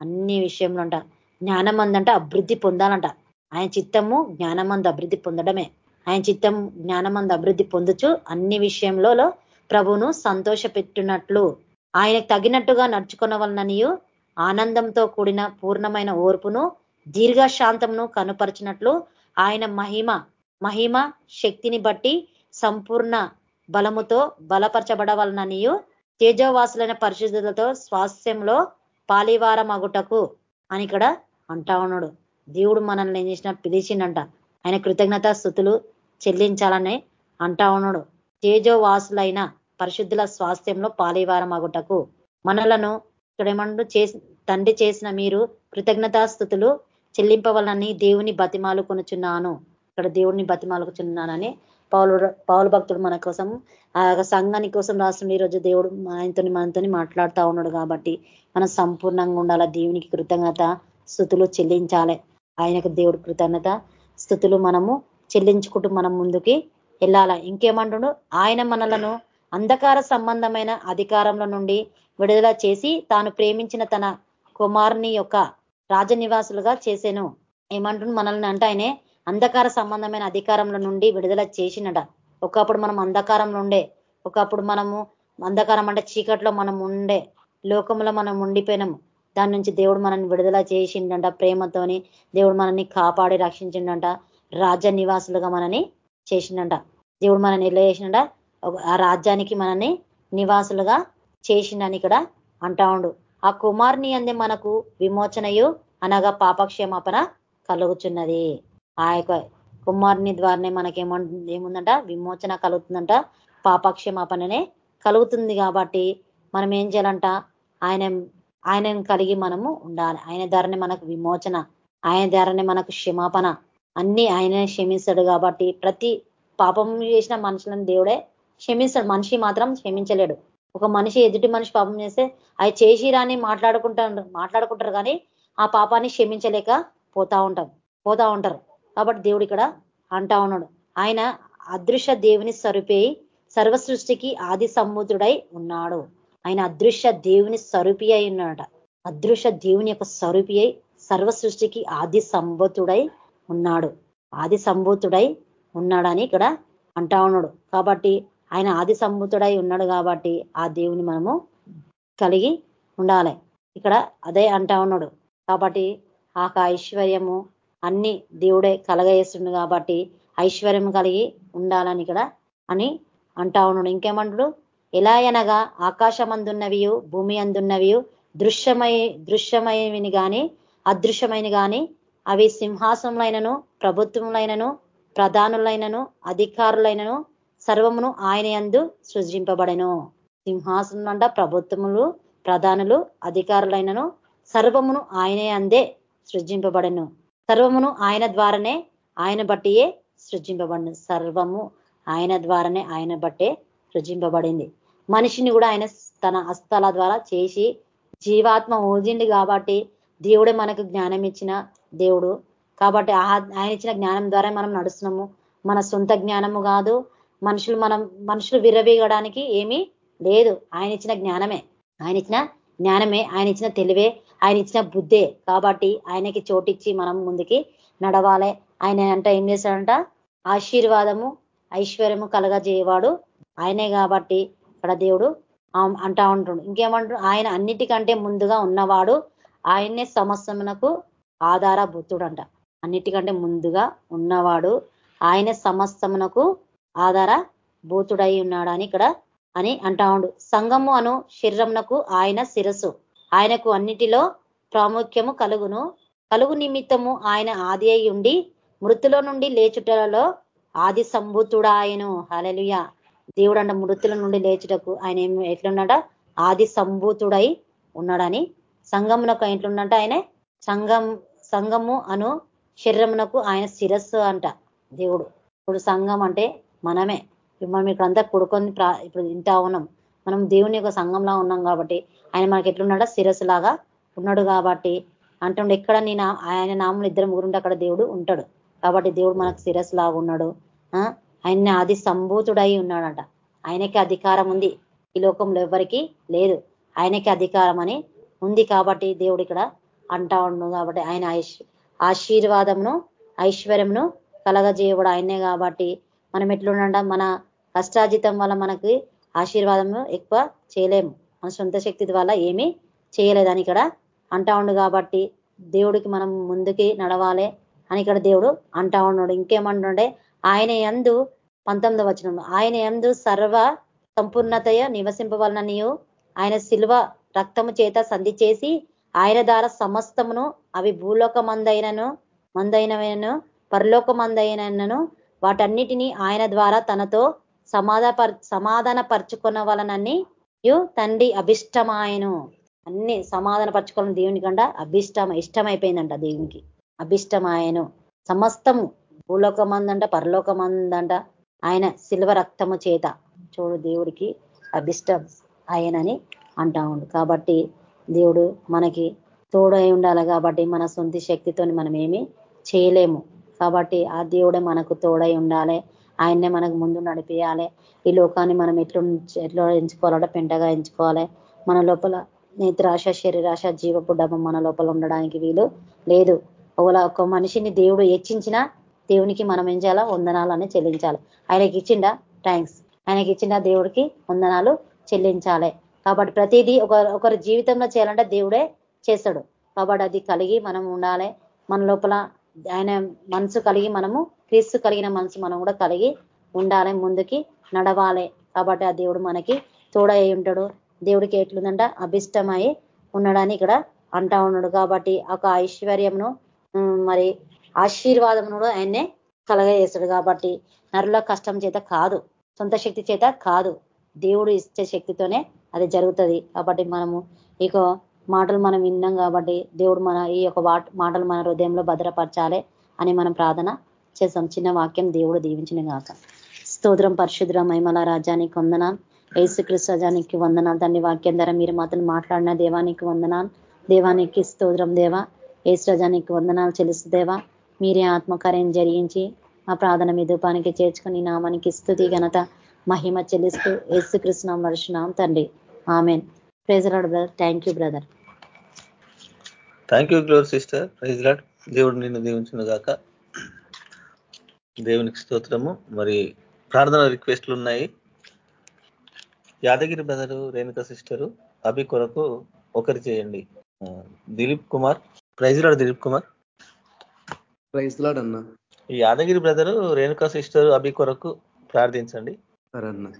అన్ని విషయంలో అంట జ్ఞానమందంట అభివృద్ధి పొందాలంట. ఆయన చిత్తము జ్ఞానమందు అభివృద్ధి పొందడమే. ఆయన చిత్తం జ్ఞానమందు అభివృద్ధి పొందుచు అన్ని విషయంలో ప్రభువును సంతోష పెట్టినట్లు ఆయనకు తగినట్టుగా నడుచుకున్న వలననియు ఆనందంతో కూడిన పూర్ణమైన ఓర్పును దీర్ఘశాంతమును కనుపరిచినట్లు ఆయన మహిమ మహిమ శక్తిని బట్టి సంపూర్ణ బలముతో బలపరచబడవలననియు తేజోవాసులైన పరిశుద్ధులతో స్వాస్థ్యంలో పాలివారమగుటకు అని ఇక్కడ అంటా ఉన్నాడు. దేవుడు మనల్ని ఏం చేసిన పిలిచిండంట. ఆయన కృతజ్ఞత స్థుతులు చెల్లించాలని అంటా ఉన్నాడు. తేజోవాసులైన పరిశుద్ధుల స్వాస్థ్యంలో పాలివారమగుటకు మనలను ఇక్కడ ఏమంటు చేసి తండ్రి చేసిన మీరు కృతజ్ఞతాస్థుతులు చెల్లింపవలనని దేవుని బతిమాలు కొనుచున్నాను. ఇక్కడ దేవుడిని బతిమాలుకుచున్నానని పౌలు పౌలు భక్తుడు మన కోసం ఆ సంఘాని కోసం రాస్తుండే ఈరోజు దేవుడు ఆయనతో మనతో మాట్లాడుతూ ఉన్నాడు కాబట్టి మనం సంపూర్ణంగా ఉండాల. దేవునికి కృతజ్ఞత స్థుతులు చెల్లించాలి. ఆయనకు దేవుడు కృతజ్ఞత స్థుతులు మనము చెల్లించుకుంటూ మనం ముందుకి వెళ్ళాల. ఇంకేమంటుడు ఆయన మనలను అంధకార సంబంధమైన అధికారంలో నుండి విడుదల చేసి తాను ప్రేమించిన తన కుమారుని యొక్క రాజనివాసులుగా చేశాను ఏమంటున్న మనల్ని అంటే ఆయనే అంధకార సంబంధమైన అధికారంలో నుండి విడుదల చేసినట. ఒకప్పుడు మనం అంధకారంలో ఉండే ఒకప్పుడు మనము అంధకారం అంటే చీకట్లో మనం ఉండే లోకంలో మనం ఉండిపోయినాము. దాని నుంచి దేవుడు మనల్ని విడుదల చేసిండంట ప్రేమతోని దేవుడు మనల్ని కాపాడి రక్షించిండంట రాజ్య నివాసులుగా మనని చేసిండంట. దేవుడు మనల్ని ఎలా చేసిండ ఆ రాజ్యానికి మనల్ని నివాసులుగా చేసిండని ఇక్కడ అంటా ఉండు. ఆ కుమార్ని అందే మనకు విమోచనయు అనగా పాపక్షేమాపణ కలుగుచున్నది. ఆ యొక్క కుమారుని ద్వారానే మనకేమో ఏముందంట? విమోచన కలుగుతుందంట. పాపక్షమాపణనే కలుగుతుంది కాబట్టి మనం ఏం చేయాలంట? ఆయన ఆయనను కలిగి మనము ఉండాలి. ఆయన ధరని మనకు విమోచన ఆయన ధరని మనకు క్షమాపణ అన్ని ఆయనే క్షమిస్తాడు కాబట్టి ప్రతి పాపం చేసిన మనుషులను దేవుడే క్షమిస్తాడు. మనిషి మాత్రం క్షమించలేడు. ఒక మనిషి ఎదుటి మనిషి పాపం చేస్తే అవి చేసిరాని మాట్లాడుకుంటారు మాట్లాడుకుంటారు కానీ ఆ పాపాన్ని క్షమించలేక పోతా ఉంటాం పోతా ఉంటారు. కాబట్టి దేవుడు ఇక్కడ అంటా ఉన్నాడు. ఆయన అదృశ్య దేవుని స్వరూపి సర్వ సృష్టికి ఆది సముద్రుడై ఉన్నాడు. ఆయన అదృశ్య దేవుని స్వరూపి అయి ఉన్నాడట. అదృశ్య దేవుని యొక్క స్వరూపి అయి సర్వ సృష్టికి ఆది సంభూతుడై ఉన్నాడు. ఆది సంభూతుడై ఉన్నాడని ఇక్కడ అంటా ఉన్నాడు. కాబట్టి ఆయన ఆది సంభూతుడై ఉన్నాడు కాబట్టి ఆ దేవుని మనము కలిగి ఉండాలి. ఇక్కడ అదే అంటా ఉన్నాడు. కాబట్టి ఆ ఐశ్వర్యము అన్ని దేవుడే కలగజేస్తుండు కాబట్టి ఐశ్వర్యం కలిగి ఉండాలని ఇక్కడ అని అంటా ఉన్నాడు. ఇంకేమంటాడు? ఎలా అనగా ఆకాశమందున్నవియు భూమి అందున్నవియు దృశ్యమై దృశ్యమైనవి కానీ అదృశ్యమైన కానీ అవి సింహాసములైనను ప్రభుత్వములైనను ప్రధానులైనను అధికారులైనను సర్వమును ఆయన ఎందు సృజింపబడెను. సింహాసనం అంట ప్రభుత్వములు ప్రధానులు అధికారులైనను సర్వమును ఆయనే అందే సృజింపబడెను. సర్వమును ఆయన ద్వారానే ఆయన బట్టియే సృజింపబడిన. సర్వము ఆయన ద్వారానే ఆయన బట్టే సృజింపబడింది. మనిషిని కూడా ఆయన తన హస్తాల ద్వారా చేసి జీవాత్మ ఊజిండి కాబట్టి దేవుడే మనకు జ్ఞానం ఇచ్చిన దేవుడు. కాబట్టి ఆయన ఇచ్చిన జ్ఞానం ద్వారా మనం నడుస్తున్నాము. మన సొంత జ్ఞానము కాదు మనుషులు మనం మనుషులు విరవేయడానికి ఏమీ లేదు. ఆయన ఇచ్చిన జ్ఞానమే. ఆయన ఇచ్చిన జ్ఞానమే. ఆయన ఇచ్చిన తెలివే. ఆయన ఇచ్చిన బుద్ధే. కాబట్టి ఆయనకి చోటిచ్చి మనం ముందుకి నడవాలి. ఆయన అంట ఏం చేశాడంట? ఆశీర్వాదము ఐశ్వర్యము కలగజేయవాడు. ఆయనే కాబట్టి ఇక్కడ దేవుడు అంటా ఉంటుండు. ఇంకేమంటు ఆయన అన్నిటికంటే ముందుగా ఉన్నవాడు ఆయన్నే బుద్ధుడు ఆధారభూతుడంట. అన్నిటికంటే ముందుగా ఉన్నవాడు ఆయన సమస్తమునకు ఆధార భూతుడై ఉన్నాడని ఇక్కడ అని అంటా ఉండు. సంగము అను శరీరమునకు ఆయన శిరస్సు. ఆయనకు అన్నిటిలో ప్రాముఖ్యము కలుగును. కలుగు నిమిత్తము ఆయన ఆది అయి ఉండి మృతుల నుండి లేచుటలలో ఆది సంభూతుడాయను. హలలుయ దేవుడు అంట మృతుల నుండి లేచుటకు ఆయన ఏం ఎట్లున్నాడ? ఆది సంభూతుడై ఉన్నాడని. సంగమునకు ఎట్లున్నట ఆయన? సంగం సంగము అను శరీరమునకు ఆయన శిరస్సు అంట దేవుడు. ఇప్పుడు సంఘం అంటే మనమే. మనం ఇక్కడంతా కొడుకొని ఇప్పుడు ఇంటా ఉన్నాం. మనం దేవుని యొక్క సంఘంలా ఉన్నాం కాబట్టి ఆయన మనకి ఎట్లున్నాడో శిరస్సు లాగా ఉన్నాడు కాబట్టి అంటుండే ఎక్కడ నేను ఆయన నామలు ఇద్దరు ముగ్గురుంటే అక్కడ దేవుడు ఉంటాడు. కాబట్టి దేవుడు మనకు శిరస్సు లాగా ఉన్నాడు ఆయన ఆది సంభూతుడై ఉన్నాడంట. ఆయనకి అధికారం ఉంది. ఈ లోకంలో ఎవరికి లేదు. ఆయనకి అధికారం అని ఉంది కాబట్టి దేవుడు ఇక్కడ అంటా ఉండు కాబట్టి ఆయన ఆశీర్వాదమును ఐశ్వర్యమును కలగజేయవుడు ఆయనే కాబట్టి మనం ఎట్లుండ మన కష్టాజితం వల్ల మనకి ఆశీర్వాదము ఎక్కువ చేయలేము. మన సొంత శక్తి వల్ల ఏమీ చేయలేదని ఇక్కడ అంటా ఉండు కాబట్టి దేవుడికి మనం ముందుకి నడవాలి అని ఇక్కడ దేవుడు అంటా ఉన్నాడు. ఇంకేమంటుండే? ఆయన ఎందు పంతొమ్మిది వచనం ఆయన ఎందు సర్వ సంపూర్ణతయ నివసింపవలననియు ఆయన శిల్వ రక్తము చేత సంధి చేసి ఆయన ద్వారా సమస్తమును అవి భూలోక మందైనను మందైనవైనను పరలోక మందైనను వాటన్నిటినీ ఆయన ద్వారా తనతో సమాధాన సమాధాన పరుచుకున్న వలనని తండ్రి అభిష్టమాయను. అన్ని సమాధాన పరచుకోవాలని దేవుని కంట అభిష్టం ఇష్టమైపోయిందంట దేవునికి. అభిష్టమాయను. సమస్తము భూలోకమందంట పరలోకమందంట మందంట ఆయన శిల్వ రక్తము చేత చూడు దేవుడికి అభిష్టం ఆయనని అంటా ఉండు. కాబట్టి దేవుడు మనకి తోడై ఉండాలి కాబట్టి మన సొంత శక్తితో మనం ఏమీ చేయలేము. కాబట్టి ఆ దేవుడే మనకు తోడై ఉండాలి. ఆయన్నే మనకు ముందు నడిపియాలి. ఈ లోకాన్ని మనం ఎట్లు ఎట్లా ఎంచుకోవాలంటే పెంటగా ఎంచుకోవాలి. మన లోపల నేత్రాశ శరీరాశ జీవపు డబ్బం మన లోపల ఉండడానికి వీలు లేదు. ఒకలా ఒక మనిషిని దేవుడు హెచ్చించినా దేవునికి మనం ఏం చేయాలా? వందనాలని చెల్లించాలి. ఆయనకి ఇచ్చిండా? థ్యాంక్స్. ఆయనకి ఇచ్చిండా? దేవుడికి వందనాలు చెల్లించాలి. కాబట్టి ప్రతిదీ ఒక ఒకరి జీవితంలో చేయాలంటే దేవుడే చేస్తాడు. కాబట్టి అది కలిగి మనం ఉండాలి. మన లోపల ఆయన మనసు కలిగి మనము క్రీస్తు కలిగిన మనసు మనం కూడా కలిగి ఉండాలి ముందుకి నడవాలి. కాబట్టి ఆ దేవుడు మనకి తోడై ఉంటాడు. దేవుడికి ఎట్లుందంట? అభిష్టమై ఉన్నాడని ఇక్కడ అంటా ఉన్నాడు. కాబట్టి ఒక ఐశ్వర్యమును మరి ఆశీర్వాదమును ఆయన్నే కలగజేస్తాడు. కాబట్టి నరుల కష్టం చేత కాదు సొంత శక్తి చేత కాదు. దేవుడు ఇచ్చే శక్తితోనే అది జరుగుతుంది. కాబట్టి మనము ఇక మాటలు మనం విన్నాం కాబట్టి దేవుడు మన ఈ యొక్క మాటలు మన హృదయంలో భద్రపరచాలి అని మనం ప్రార్థన చేసాం చిన్న వాక్యం దేవుడు దీవించిన గాక. స్తోత్రం పరిశుద్ర మైమల రాజానికి వందనాలు. ఏసుక్రీస్తు రాజానికి వందనాలు. తండ్రి వాక్యం ద్వారా మీరు మాత్రం మాట్లాడిన దేవానికి వందనాలు. దేవానికి స్తోత్రం దేవా. ఏసు రజానికి వందనాలు చెల్లిస్తు దేవా. మీరే ఆత్మకార్యం జరిగించి ఆ ప్రార్థన మీ దూపానికి చేర్చుకుని నామానికి స్థుతి ఘనత మహిమ చెల్లిస్తూ ఏసుకృష్ణ నడుచున్నాం తండ్రి. Amen. Praise lord brother. Thank you brother. Thank you glory sister praise lord దేవుడు నిన్ను దీవించిన గాక. దేవునికి స్తోత్రము. మరి ప్రార్థన రిక్వెస్ట్లు ఉన్నాయి. యాదగిరి బ్రదరు రేణుక సిస్టరు అభి కొరకు ఒకరి చేయండి. Dilip Kumar. Praise lord Dilip Kumar. Praise lord అన్న. ఈ యాదగిరి బ్రదరు రేణుకా సిస్టర్ అభి కొరకు ప్రార్థించండి. సరే అన్న.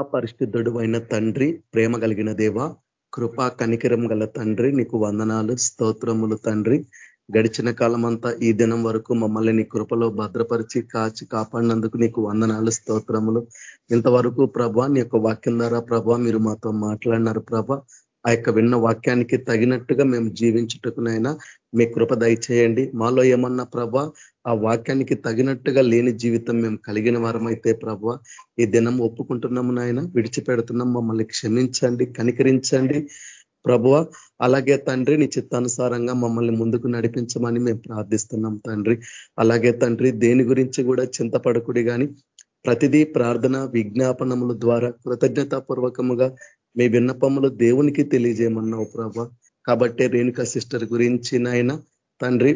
పరిశుద్ధుడు అయిన తండ్రి ప్రేమ కలిగిన దేవ కృపా కనికరం గల తండ్రి నీకు వందనాలు స్తోత్రములు తండ్రి. గడిచిన కాలం అంతా ఈ దినం వరకు మమ్మల్ని నీ కృపలో భద్రపరిచి కాచి కాపాడినందుకు నీకు వందనాలు స్తోత్రములు. ఇంతవరకు ప్రభా నీ యొక్క వాక్యం ద్వారా ప్రభా మీరు మాతో మాట్లాడినారు ప్రభా. ఆ యొక్క విన్న వాక్యానికి తగినట్టుగా మేము జీవించుటకునైనా మీ కృప దయచేయండి. మాలో ఏమన్నా ప్రభా ఆ వాక్యానికి తగినట్టుగా లేని జీవితం మేము కలిగిన వారమైతే ప్రభా ఈ దినం ఒప్పుకుంటున్నాము నాయన. విడిచిపెడుతున్నాం. మమ్మల్ని క్షమించండి కనికరించండి ప్రభువ. అలాగే తండ్రి నీ చిత్తానుసారంగా మమ్మల్ని ముందుకు నడిపించమని మేము ప్రార్థిస్తున్నాం తండ్రి. అలాగే తండ్రి దేని గురించి కూడా చింతపడకుడి కానీ ప్రతిదీ ప్రార్థన విజ్ఞాపనముల ద్వారా కృతజ్ఞతాపూర్వకముగా మీ విన్నపములు దేవునికి తెలియజేయమన్నావు ప్రభ కాబట్టి రేణుక సిస్టర్ గురించి నాయన తండ్రి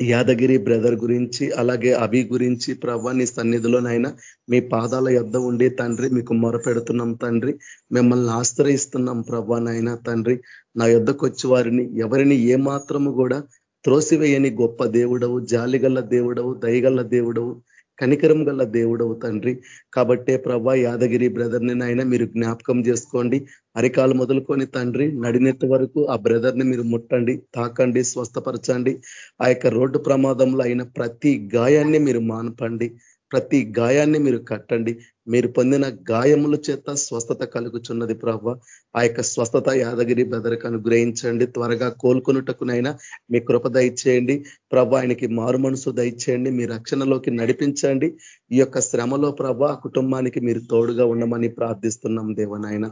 యాదగిరి బ్రదర్ గురించి అలాగే అభి గురించి ప్రభా నీ సన్నిధిలోనైనా మీ పాదాల యొద్ద ఉండి తండ్రి మీకు మొరపెడుతున్నాం తండ్రి. మిమ్మల్ని ఆశ్రయిస్తున్నాం ప్రభా నాయన తండ్రి. నా యొద్దకు వచ్చి వారిని ఎవరిని ఏమాత్రము కూడా త్రోసివేయని గొప్ప దేవుడవు జాలిగల్ల దేవుడవు దయగల్ల దేవుడవు. కనికరం గల దేవుడవు తండ్రి. కాబట్టే ప్రభా యాదగిరి బ్రదర్ని నాయన మీరు జ్ఞాపకం చేసుకోండి. అరికాలు మొదలుకొని తండ్రి నడినెత్తి వరకు ఆ బ్రదర్ని మీరు ముట్టండి తాకండి స్వస్థపరచండి. ఆ యొక్క రోడ్డు ప్రమాదంలో అయిన ప్రతి గాయాన్ని మీరు మానపండి. ప్రతి గాయాన్ని మీరు కట్టండి. మీరు పొందిన గాయముల చేత స్వస్థత కలుగుచున్నది ప్రభావ ఆ యొక్క స్వస్థత యాదగిరి బ్రదర్కి అనుగ్రహించండి. త్వరగా కోలుకున్నటకునైనా మీ కృప దయచేయండి. ప్రభ ఆయనకి మారు మనసు దయచేయండి. మీ రక్షణలోకి నడిపించండి. ఈ యొక్క శ్రమలో ప్రభ కుటుంబానికి మీరు తోడుగా ఉండమని ప్రార్థిస్తున్నాం దేవనాయన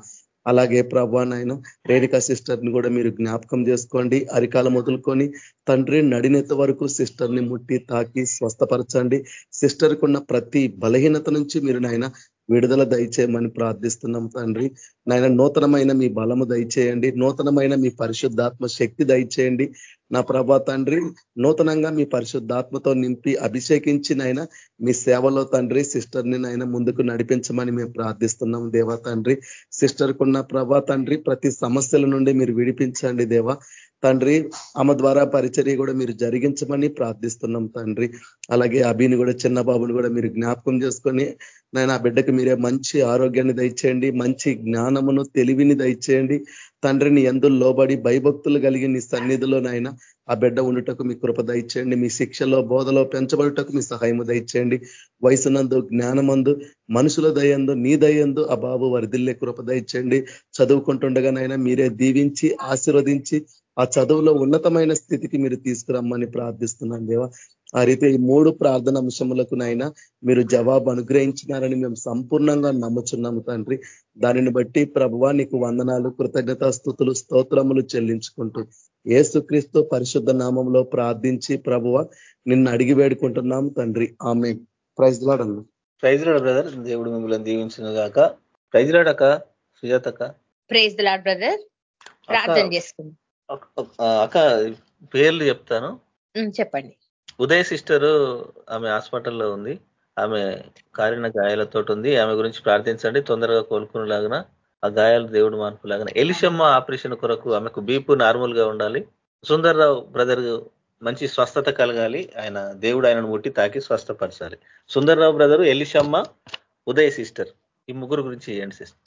అలాగే ప్రభా నాయన రేణికా సిస్టర్ని కూడా మీరు జ్ఞాపకం చేసుకోండి. అరికాల మొదలుకొని తండ్రి నడినంత వరకు సిస్టర్ని ముట్టి తాకి స్వస్థపరచండి. సిస్టర్కున్న ప్రతి బలహీనత నుంచి మీరు నాయన విడుదల దయచేయమని ప్రార్థిస్తున్నాం తండ్రి. నాయన నూతనమైన మీ బలము దయచేయండి. నూతనమైన మీ పరిశుద్ధాత్మ శక్తి దయచేయండి. నా ప్రభా తండ్రి నూతనంగా మీ పరిశుద్ధాత్మతో నింపి అభిషేకించి నాయన మీ సేవలో తండ్రి సిస్టర్ని నాయన ముందుకు నడిపించమని మేము ప్రార్థిస్తున్నాం దేవా తండ్రి. సిస్టర్కున్న ప్రభా తండ్రి ప్రతి సమస్యల నుండి మీరు విడిపించండి దేవా. తండ్రి ఆమె ద్వారా పరిచర్య కూడా మీరు జరిగించమని ప్రార్థిస్తున్నాం తండ్రి. అలాగే అభిని కూడా చిన్న బాబుని కూడా మీరు జ్ఞాపకం చేసుకొని నేను ఆ బిడ్డకి మీరే మంచి ఆరోగ్యాన్ని దయచేయండి. మంచి జ్ఞానమును తెలివిని దయచేయండి. తండ్రిని ఎందు లోబడి భయభక్తులు కలిగి నీ సన్నిధిలోనైనా ఆ బిడ్డ ఉండుటకు మీ కృప దయచేయండి. మీ శిక్షలో బోధలో పెంచబడుటకు మీ సహాయము దయచేయండి. వయసునందు జ్ఞానమందు మనుషుల దయందు నీ దయందు ఆ బాబు వరిదిల్లే కృప దయచేయండి. చదువుకుంటుండగానైనా మీరే దీవించి ఆశీర్వదించి ఆ చదువులో ఉన్నతమైన స్థితికి మీరు తీసుకురమ్మని ప్రార్థిస్తున్నాను దేవా. ఆ రీతి ఈ మూడు ప్రార్థన అంశములకు నైనా మీరు జవాబు అనుగ్రహించినారని మేము సంపూర్ణంగా నమ్ముచున్నాము తండ్రి. దానిని బట్టి ప్రభువా నీకు వందనాలు కృతజ్ఞత స్థుతులు స్తోత్రములు చెల్లించుకుంటూ ఏసుక్రీస్తు పరిశుద్ధ నామంలో ప్రార్థించి ప్రభువ నిన్ను అడిగి వేడుకుంటున్నాం తండ్రి. ఆమె ప్రైజ్ లాడన్న ప్రైజ్ లాడ్ బ్రదర్. దేవుడు మిమ్మల్ని దీవించిన గాక. ప్రైజ్ లాడక సుజాతక్క ప్రైజ్ లాడ్ బ్రదర్. ప్రార్థన చేసుకుందాం. అక్క పేర్లు చెప్తాను. చెప్పండి. ఉదయ్ సిస్టర్ ఆమె హాస్పిటల్లో ఉంది. ఆమె కారిన గాయాలతో ఉంది ఆమె గురించి ప్రార్థించండి. తొందరగా కోలుకునేలాగిన ఆ గాయాలు దేవుడు మార్పులాగిన ఎలిషమ్మ ఆపరేషన్ కొరకు ఆమెకు బీపు నార్మల్గా ఉండాలి. సుందర్రావు బ్రదర్ మంచి స్వస్థత కలగాలి. ఆయన దేవుడు ఆయనను ముట్టి తాకి స్వస్థపరచాలి. సుందర్రావు బ్రదర్ ఎలిషమ్మ ఉదయ్ సిస్టర్ ఈ ముగ్గురు గురించి చేయండి సిస్టర్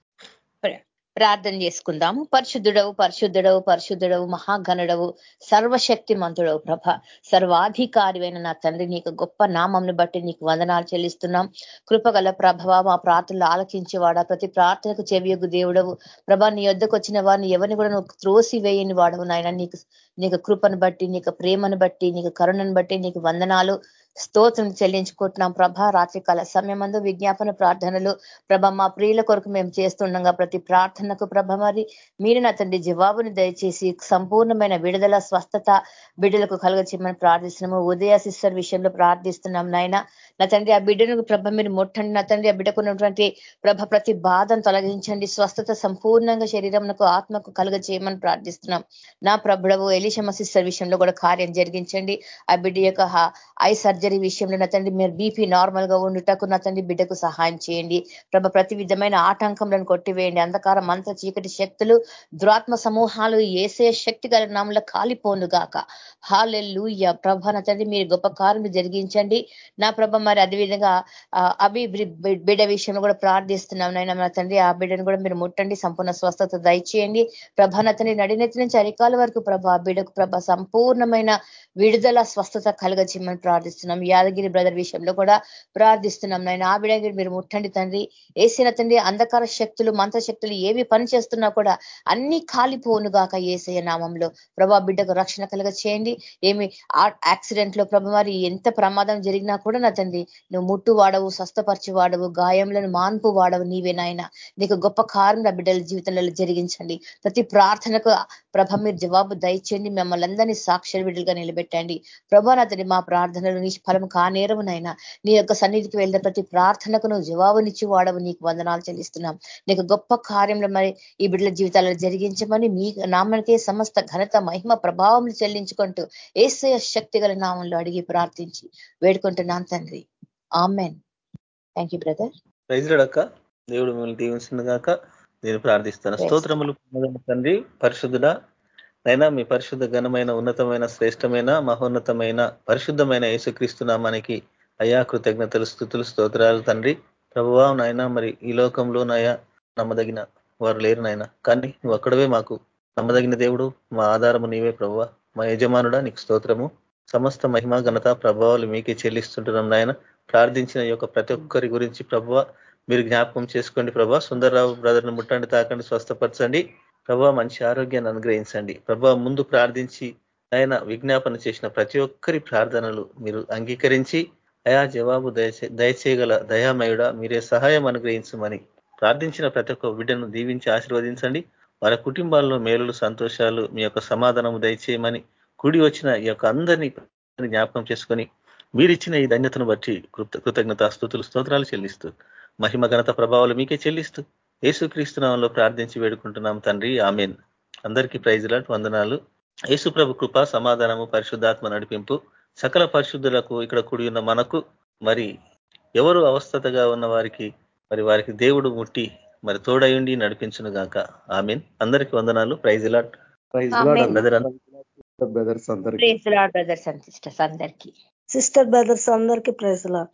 ప్రార్థన చేసుకుందాము. పరిశుద్ధుడవు పరిశుద్ధుడవు పరిశుద్ధుడవు మహాగణుడవు సర్వశక్తి మంతుడవు ప్రభ. సర్వాధికారివైన నా తండ్రి నీకు గొప్ప నామంని బట్టి నీకు వందనాలు చెల్లిస్తున్నాం. కృపగల ప్రభవ మా ప్రార్థనలు ఆలకించేవాడా. ప్రతి ప్రార్థనకు చెవియొగ్గు దేవుడవు. ప్రభ నీ యొద్దకు వచ్చిన వారిని ఎవరిని కూడా నువ్వు త్రోసి వేయని వాడవు నాయన. నీకు నీకు కృపను బట్టి నీకు ప్రేమను బట్టి నీకు కరుణను బట్టి నీకు వందనాలు. స్తోత్రం చెల్లించుకుంటున్నాం ప్రభ. రాత్రికాల సమయమందు విజ్ఞాపన ప్రార్థనలు ప్రభ మా ప్రియుల కొరకు మేము చేస్తుండగా ప్రతి ప్రార్థనకు ప్రభ మరి మీరు నా తండ్రి జవాబుని దయచేసి సంపూర్ణమైన విడుదల స్వస్థత బిడ్డలకు కలగచేయమని ప్రార్థిస్తున్నాము. ఉదయ సిస్టర్ విషయంలో ప్రార్థిస్తున్నాం నాయన. నా తండ్రి ఆ బిడ్డను ప్రభ మీరు ముట్టండి. నా తండ్రి ఆ బిడ్డకున్నటువంటి ప్రభ ప్రతి బాధను తొలగించండి. స్వస్థత సంపూర్ణంగా శరీరంకు ఆత్మకు కలుగ చేయమని ప్రార్థిస్తున్నాం. నా ప్రభుడవు ఎలిషమ సిస్టర్ విషయంలో కూడా కార్యం జరిగించండి. ఆ బిడ్డ యొక్క ఐ సర్జరీ విషయంలో నా తండ్రి మీరు బీపీ నార్మల్గా ఉండుటకు నా తండ్రి బిడ్డకు సహాయం చేయండి. ప్రభ ప్రతి విధమైన ఆటంకంలను కొట్టివేయండి. అంధకారం మంత్ర చీకటి శక్తులు దురాత్మ సమూహాలు ఏసే శక్తి గల నామంలో కాలిపోను గాక హాలెల్లుయ్య ప్రభ నా తండ్రి మీరు గొప్ప కార్యం జరిగించండి. నా ప్రభ మరి అదేవిధంగా అభి బిడ్డ విషయంలో కూడా ప్రార్థిస్తున్నాం నాయన నా తండ్రి. ఆ బిడ్డను కూడా మీరు ముట్టండి సంపూర్ణ స్వస్థత దయచేయండి. ప్రభ నా తండ్రి నడినెత్తి నుంచి అరికాల వరకు ప్రభ ఆ బిడ్డకు ప్రభ సంపూర్ణమైన విడుదల స్వస్థత కలగచిమ్మని ప్రార్థిస్తున్నాం. యాదగిరి బ్రదర్ విషయంలో కూడా ప్రార్థిస్తున్నాం నాయన. ఆ బిడ్డ మీరు ముట్టండి తండ్రి. ఏసిన తండ్రి అంధకార శక్తులు మంత్ర శక్తులు ఏవి పని చేస్తున్నా కూడా అన్ని కాలిపోను గాక ఏసయ నామంలో. ప్రభా బిడ్డకు రక్షణ కలగ చేయండి ఏమి యాక్సిడెంట్లో ప్రభ మరి ఎంత ప్రమాదం జరిగినా కూడా నా తండ్రి నువ్వు ముట్టు వాడవు స్వస్థపరిచి వాడవు గాయంలను మాన్పు వాడవు నీవే నాయన. నీకు గొప్ప కారం నా బిడ్డల జీవితంలో జరిగించండి. ప్రతి ప్రార్థనకు ప్రభ మీరు జవాబు దయచేయండి. మిమ్మల్ని అందరినీ సాక్షర బిడ్డలుగా నిలబెట్టండి. ప్రభానతని మా ప్రార్థనలు నిష్ఫలం కానేరవునైనా నీ యొక్క సన్నిధికి వెళ్ళిన ప్రతి ప్రార్థనకు నువ్వు జవాబునిచ్చి వాడవు. నీకు వందనాలు చెల్లిస్తున్నాం. నీకు గొప్ప కార్యంలో మరి ఈ బిడ్డల జీవితాలను జరిగించమని మీ నామనికే సమస్త ఘనత మహిమ ప్రభావం చెల్లించుకుంటూ ఏసయ శక్తి గల నామంలో అడిగి ప్రార్థించి వేడుకుంటున్నాను తండ్రి. ఆమెన్ థ్యాంక్ యూ బ్రదర్ దేవుడు మిమ్మల్ని దీవించిన గాక నేను ప్రార్థిస్తాను. స్తోత్రములు తండ్రి పరిశుద్ధుడ అయినా మీ పరిశుద్ధ ఘనమైన ఉన్నతమైన శ్రేష్టమైన మహోన్నతమైన పరిశుద్ధమైన యేసుక్రీస్తునామానికి అయా కృతజ్ఞతలు స్థుతులు స్తోత్రాలు తండ్రి. ప్రభువా నాయన మరి ఈ లోకంలో నాయా నమ్మదగిన వారు లేరు నాయన. కానీ నువ్వు అక్కడవే మాకు నమ్మదగిన దేవుడు. మా ఆధారము నీవే ప్రభువ. మా యజమానుడా నీకు స్తోత్రము. సమస్త మహిమ ఘనత ప్రభావాలు మీకే చెల్లిస్తుంటున్నాం నాయన. ప్రార్థించిన యొక్క ప్రతి ఒక్కరి గురించి ప్రభావ మీరు జ్ఞాపకం చేసుకోండి ప్రభా. సుందరరావు బ్రదర్ని ముట్టండి తాకండి స్వస్థపరచండి. ప్రభా మంచి ఆరోగ్యాన్ని అనుగ్రహించండి. ప్రభా ముందు ప్రార్థించి ఆయన విజ్ఞాపన చేసిన ప్రతి ఒక్కరి ప్రార్థనలు మీరు అంగీకరించి అయా జవాబు దయచే దయచేయగల దయామయుడ మీరే సహాయం అనుగ్రహించమని ప్రార్థించిన ప్రతి ఒక్క బిడ్డను దీవించి ఆశీర్వదించండి. వారి కుటుంబాల్లో మేలులు సంతోషాలు మీ యొక్క సమాధానము దయచేయమని కూడి వచ్చిన ఈ యొక్క అందరినీ జ్ఞాపకం చేసుకొని మీరిచ్చిన ఈ ధన్యతను బట్టి కృతజ్ఞత స్థుతులు స్తోత్రాలు చెల్లిస్తూ మహిమ ఘనత ప్రభావాలు మీకే చెల్లిస్తూ యేసుక్రీస్తునామంలో ప్రార్థించి వేడుకుంటున్నాం తండ్రి. ఆమెన్. అందరికీ ప్రైజ్లాట్ వందనాలు. యేసు ప్రభు కృప సమాధానము పరిశుద్ధాత్మ నడిపింపు సకల పరిశుద్ధులకు ఇక్కడ కూడి ఉన్న మనకు మరి ఎవరు అవస్థతగా ఉన్న వారికి మరి వారికి దేవుడు ముట్టి మరి తోడయుండి నడిపించును గాక. ఆమెన్. అందరికీ వందనాలు. ప్రైజ్ లాట్ ప్రైజ్ బ్రదర్స్ అందరికీ. బ్రదర్స్ అందరికీ. సిస్టర్ బ్రదర్స్ అందరికీ ప్రైజ్ లాడ్.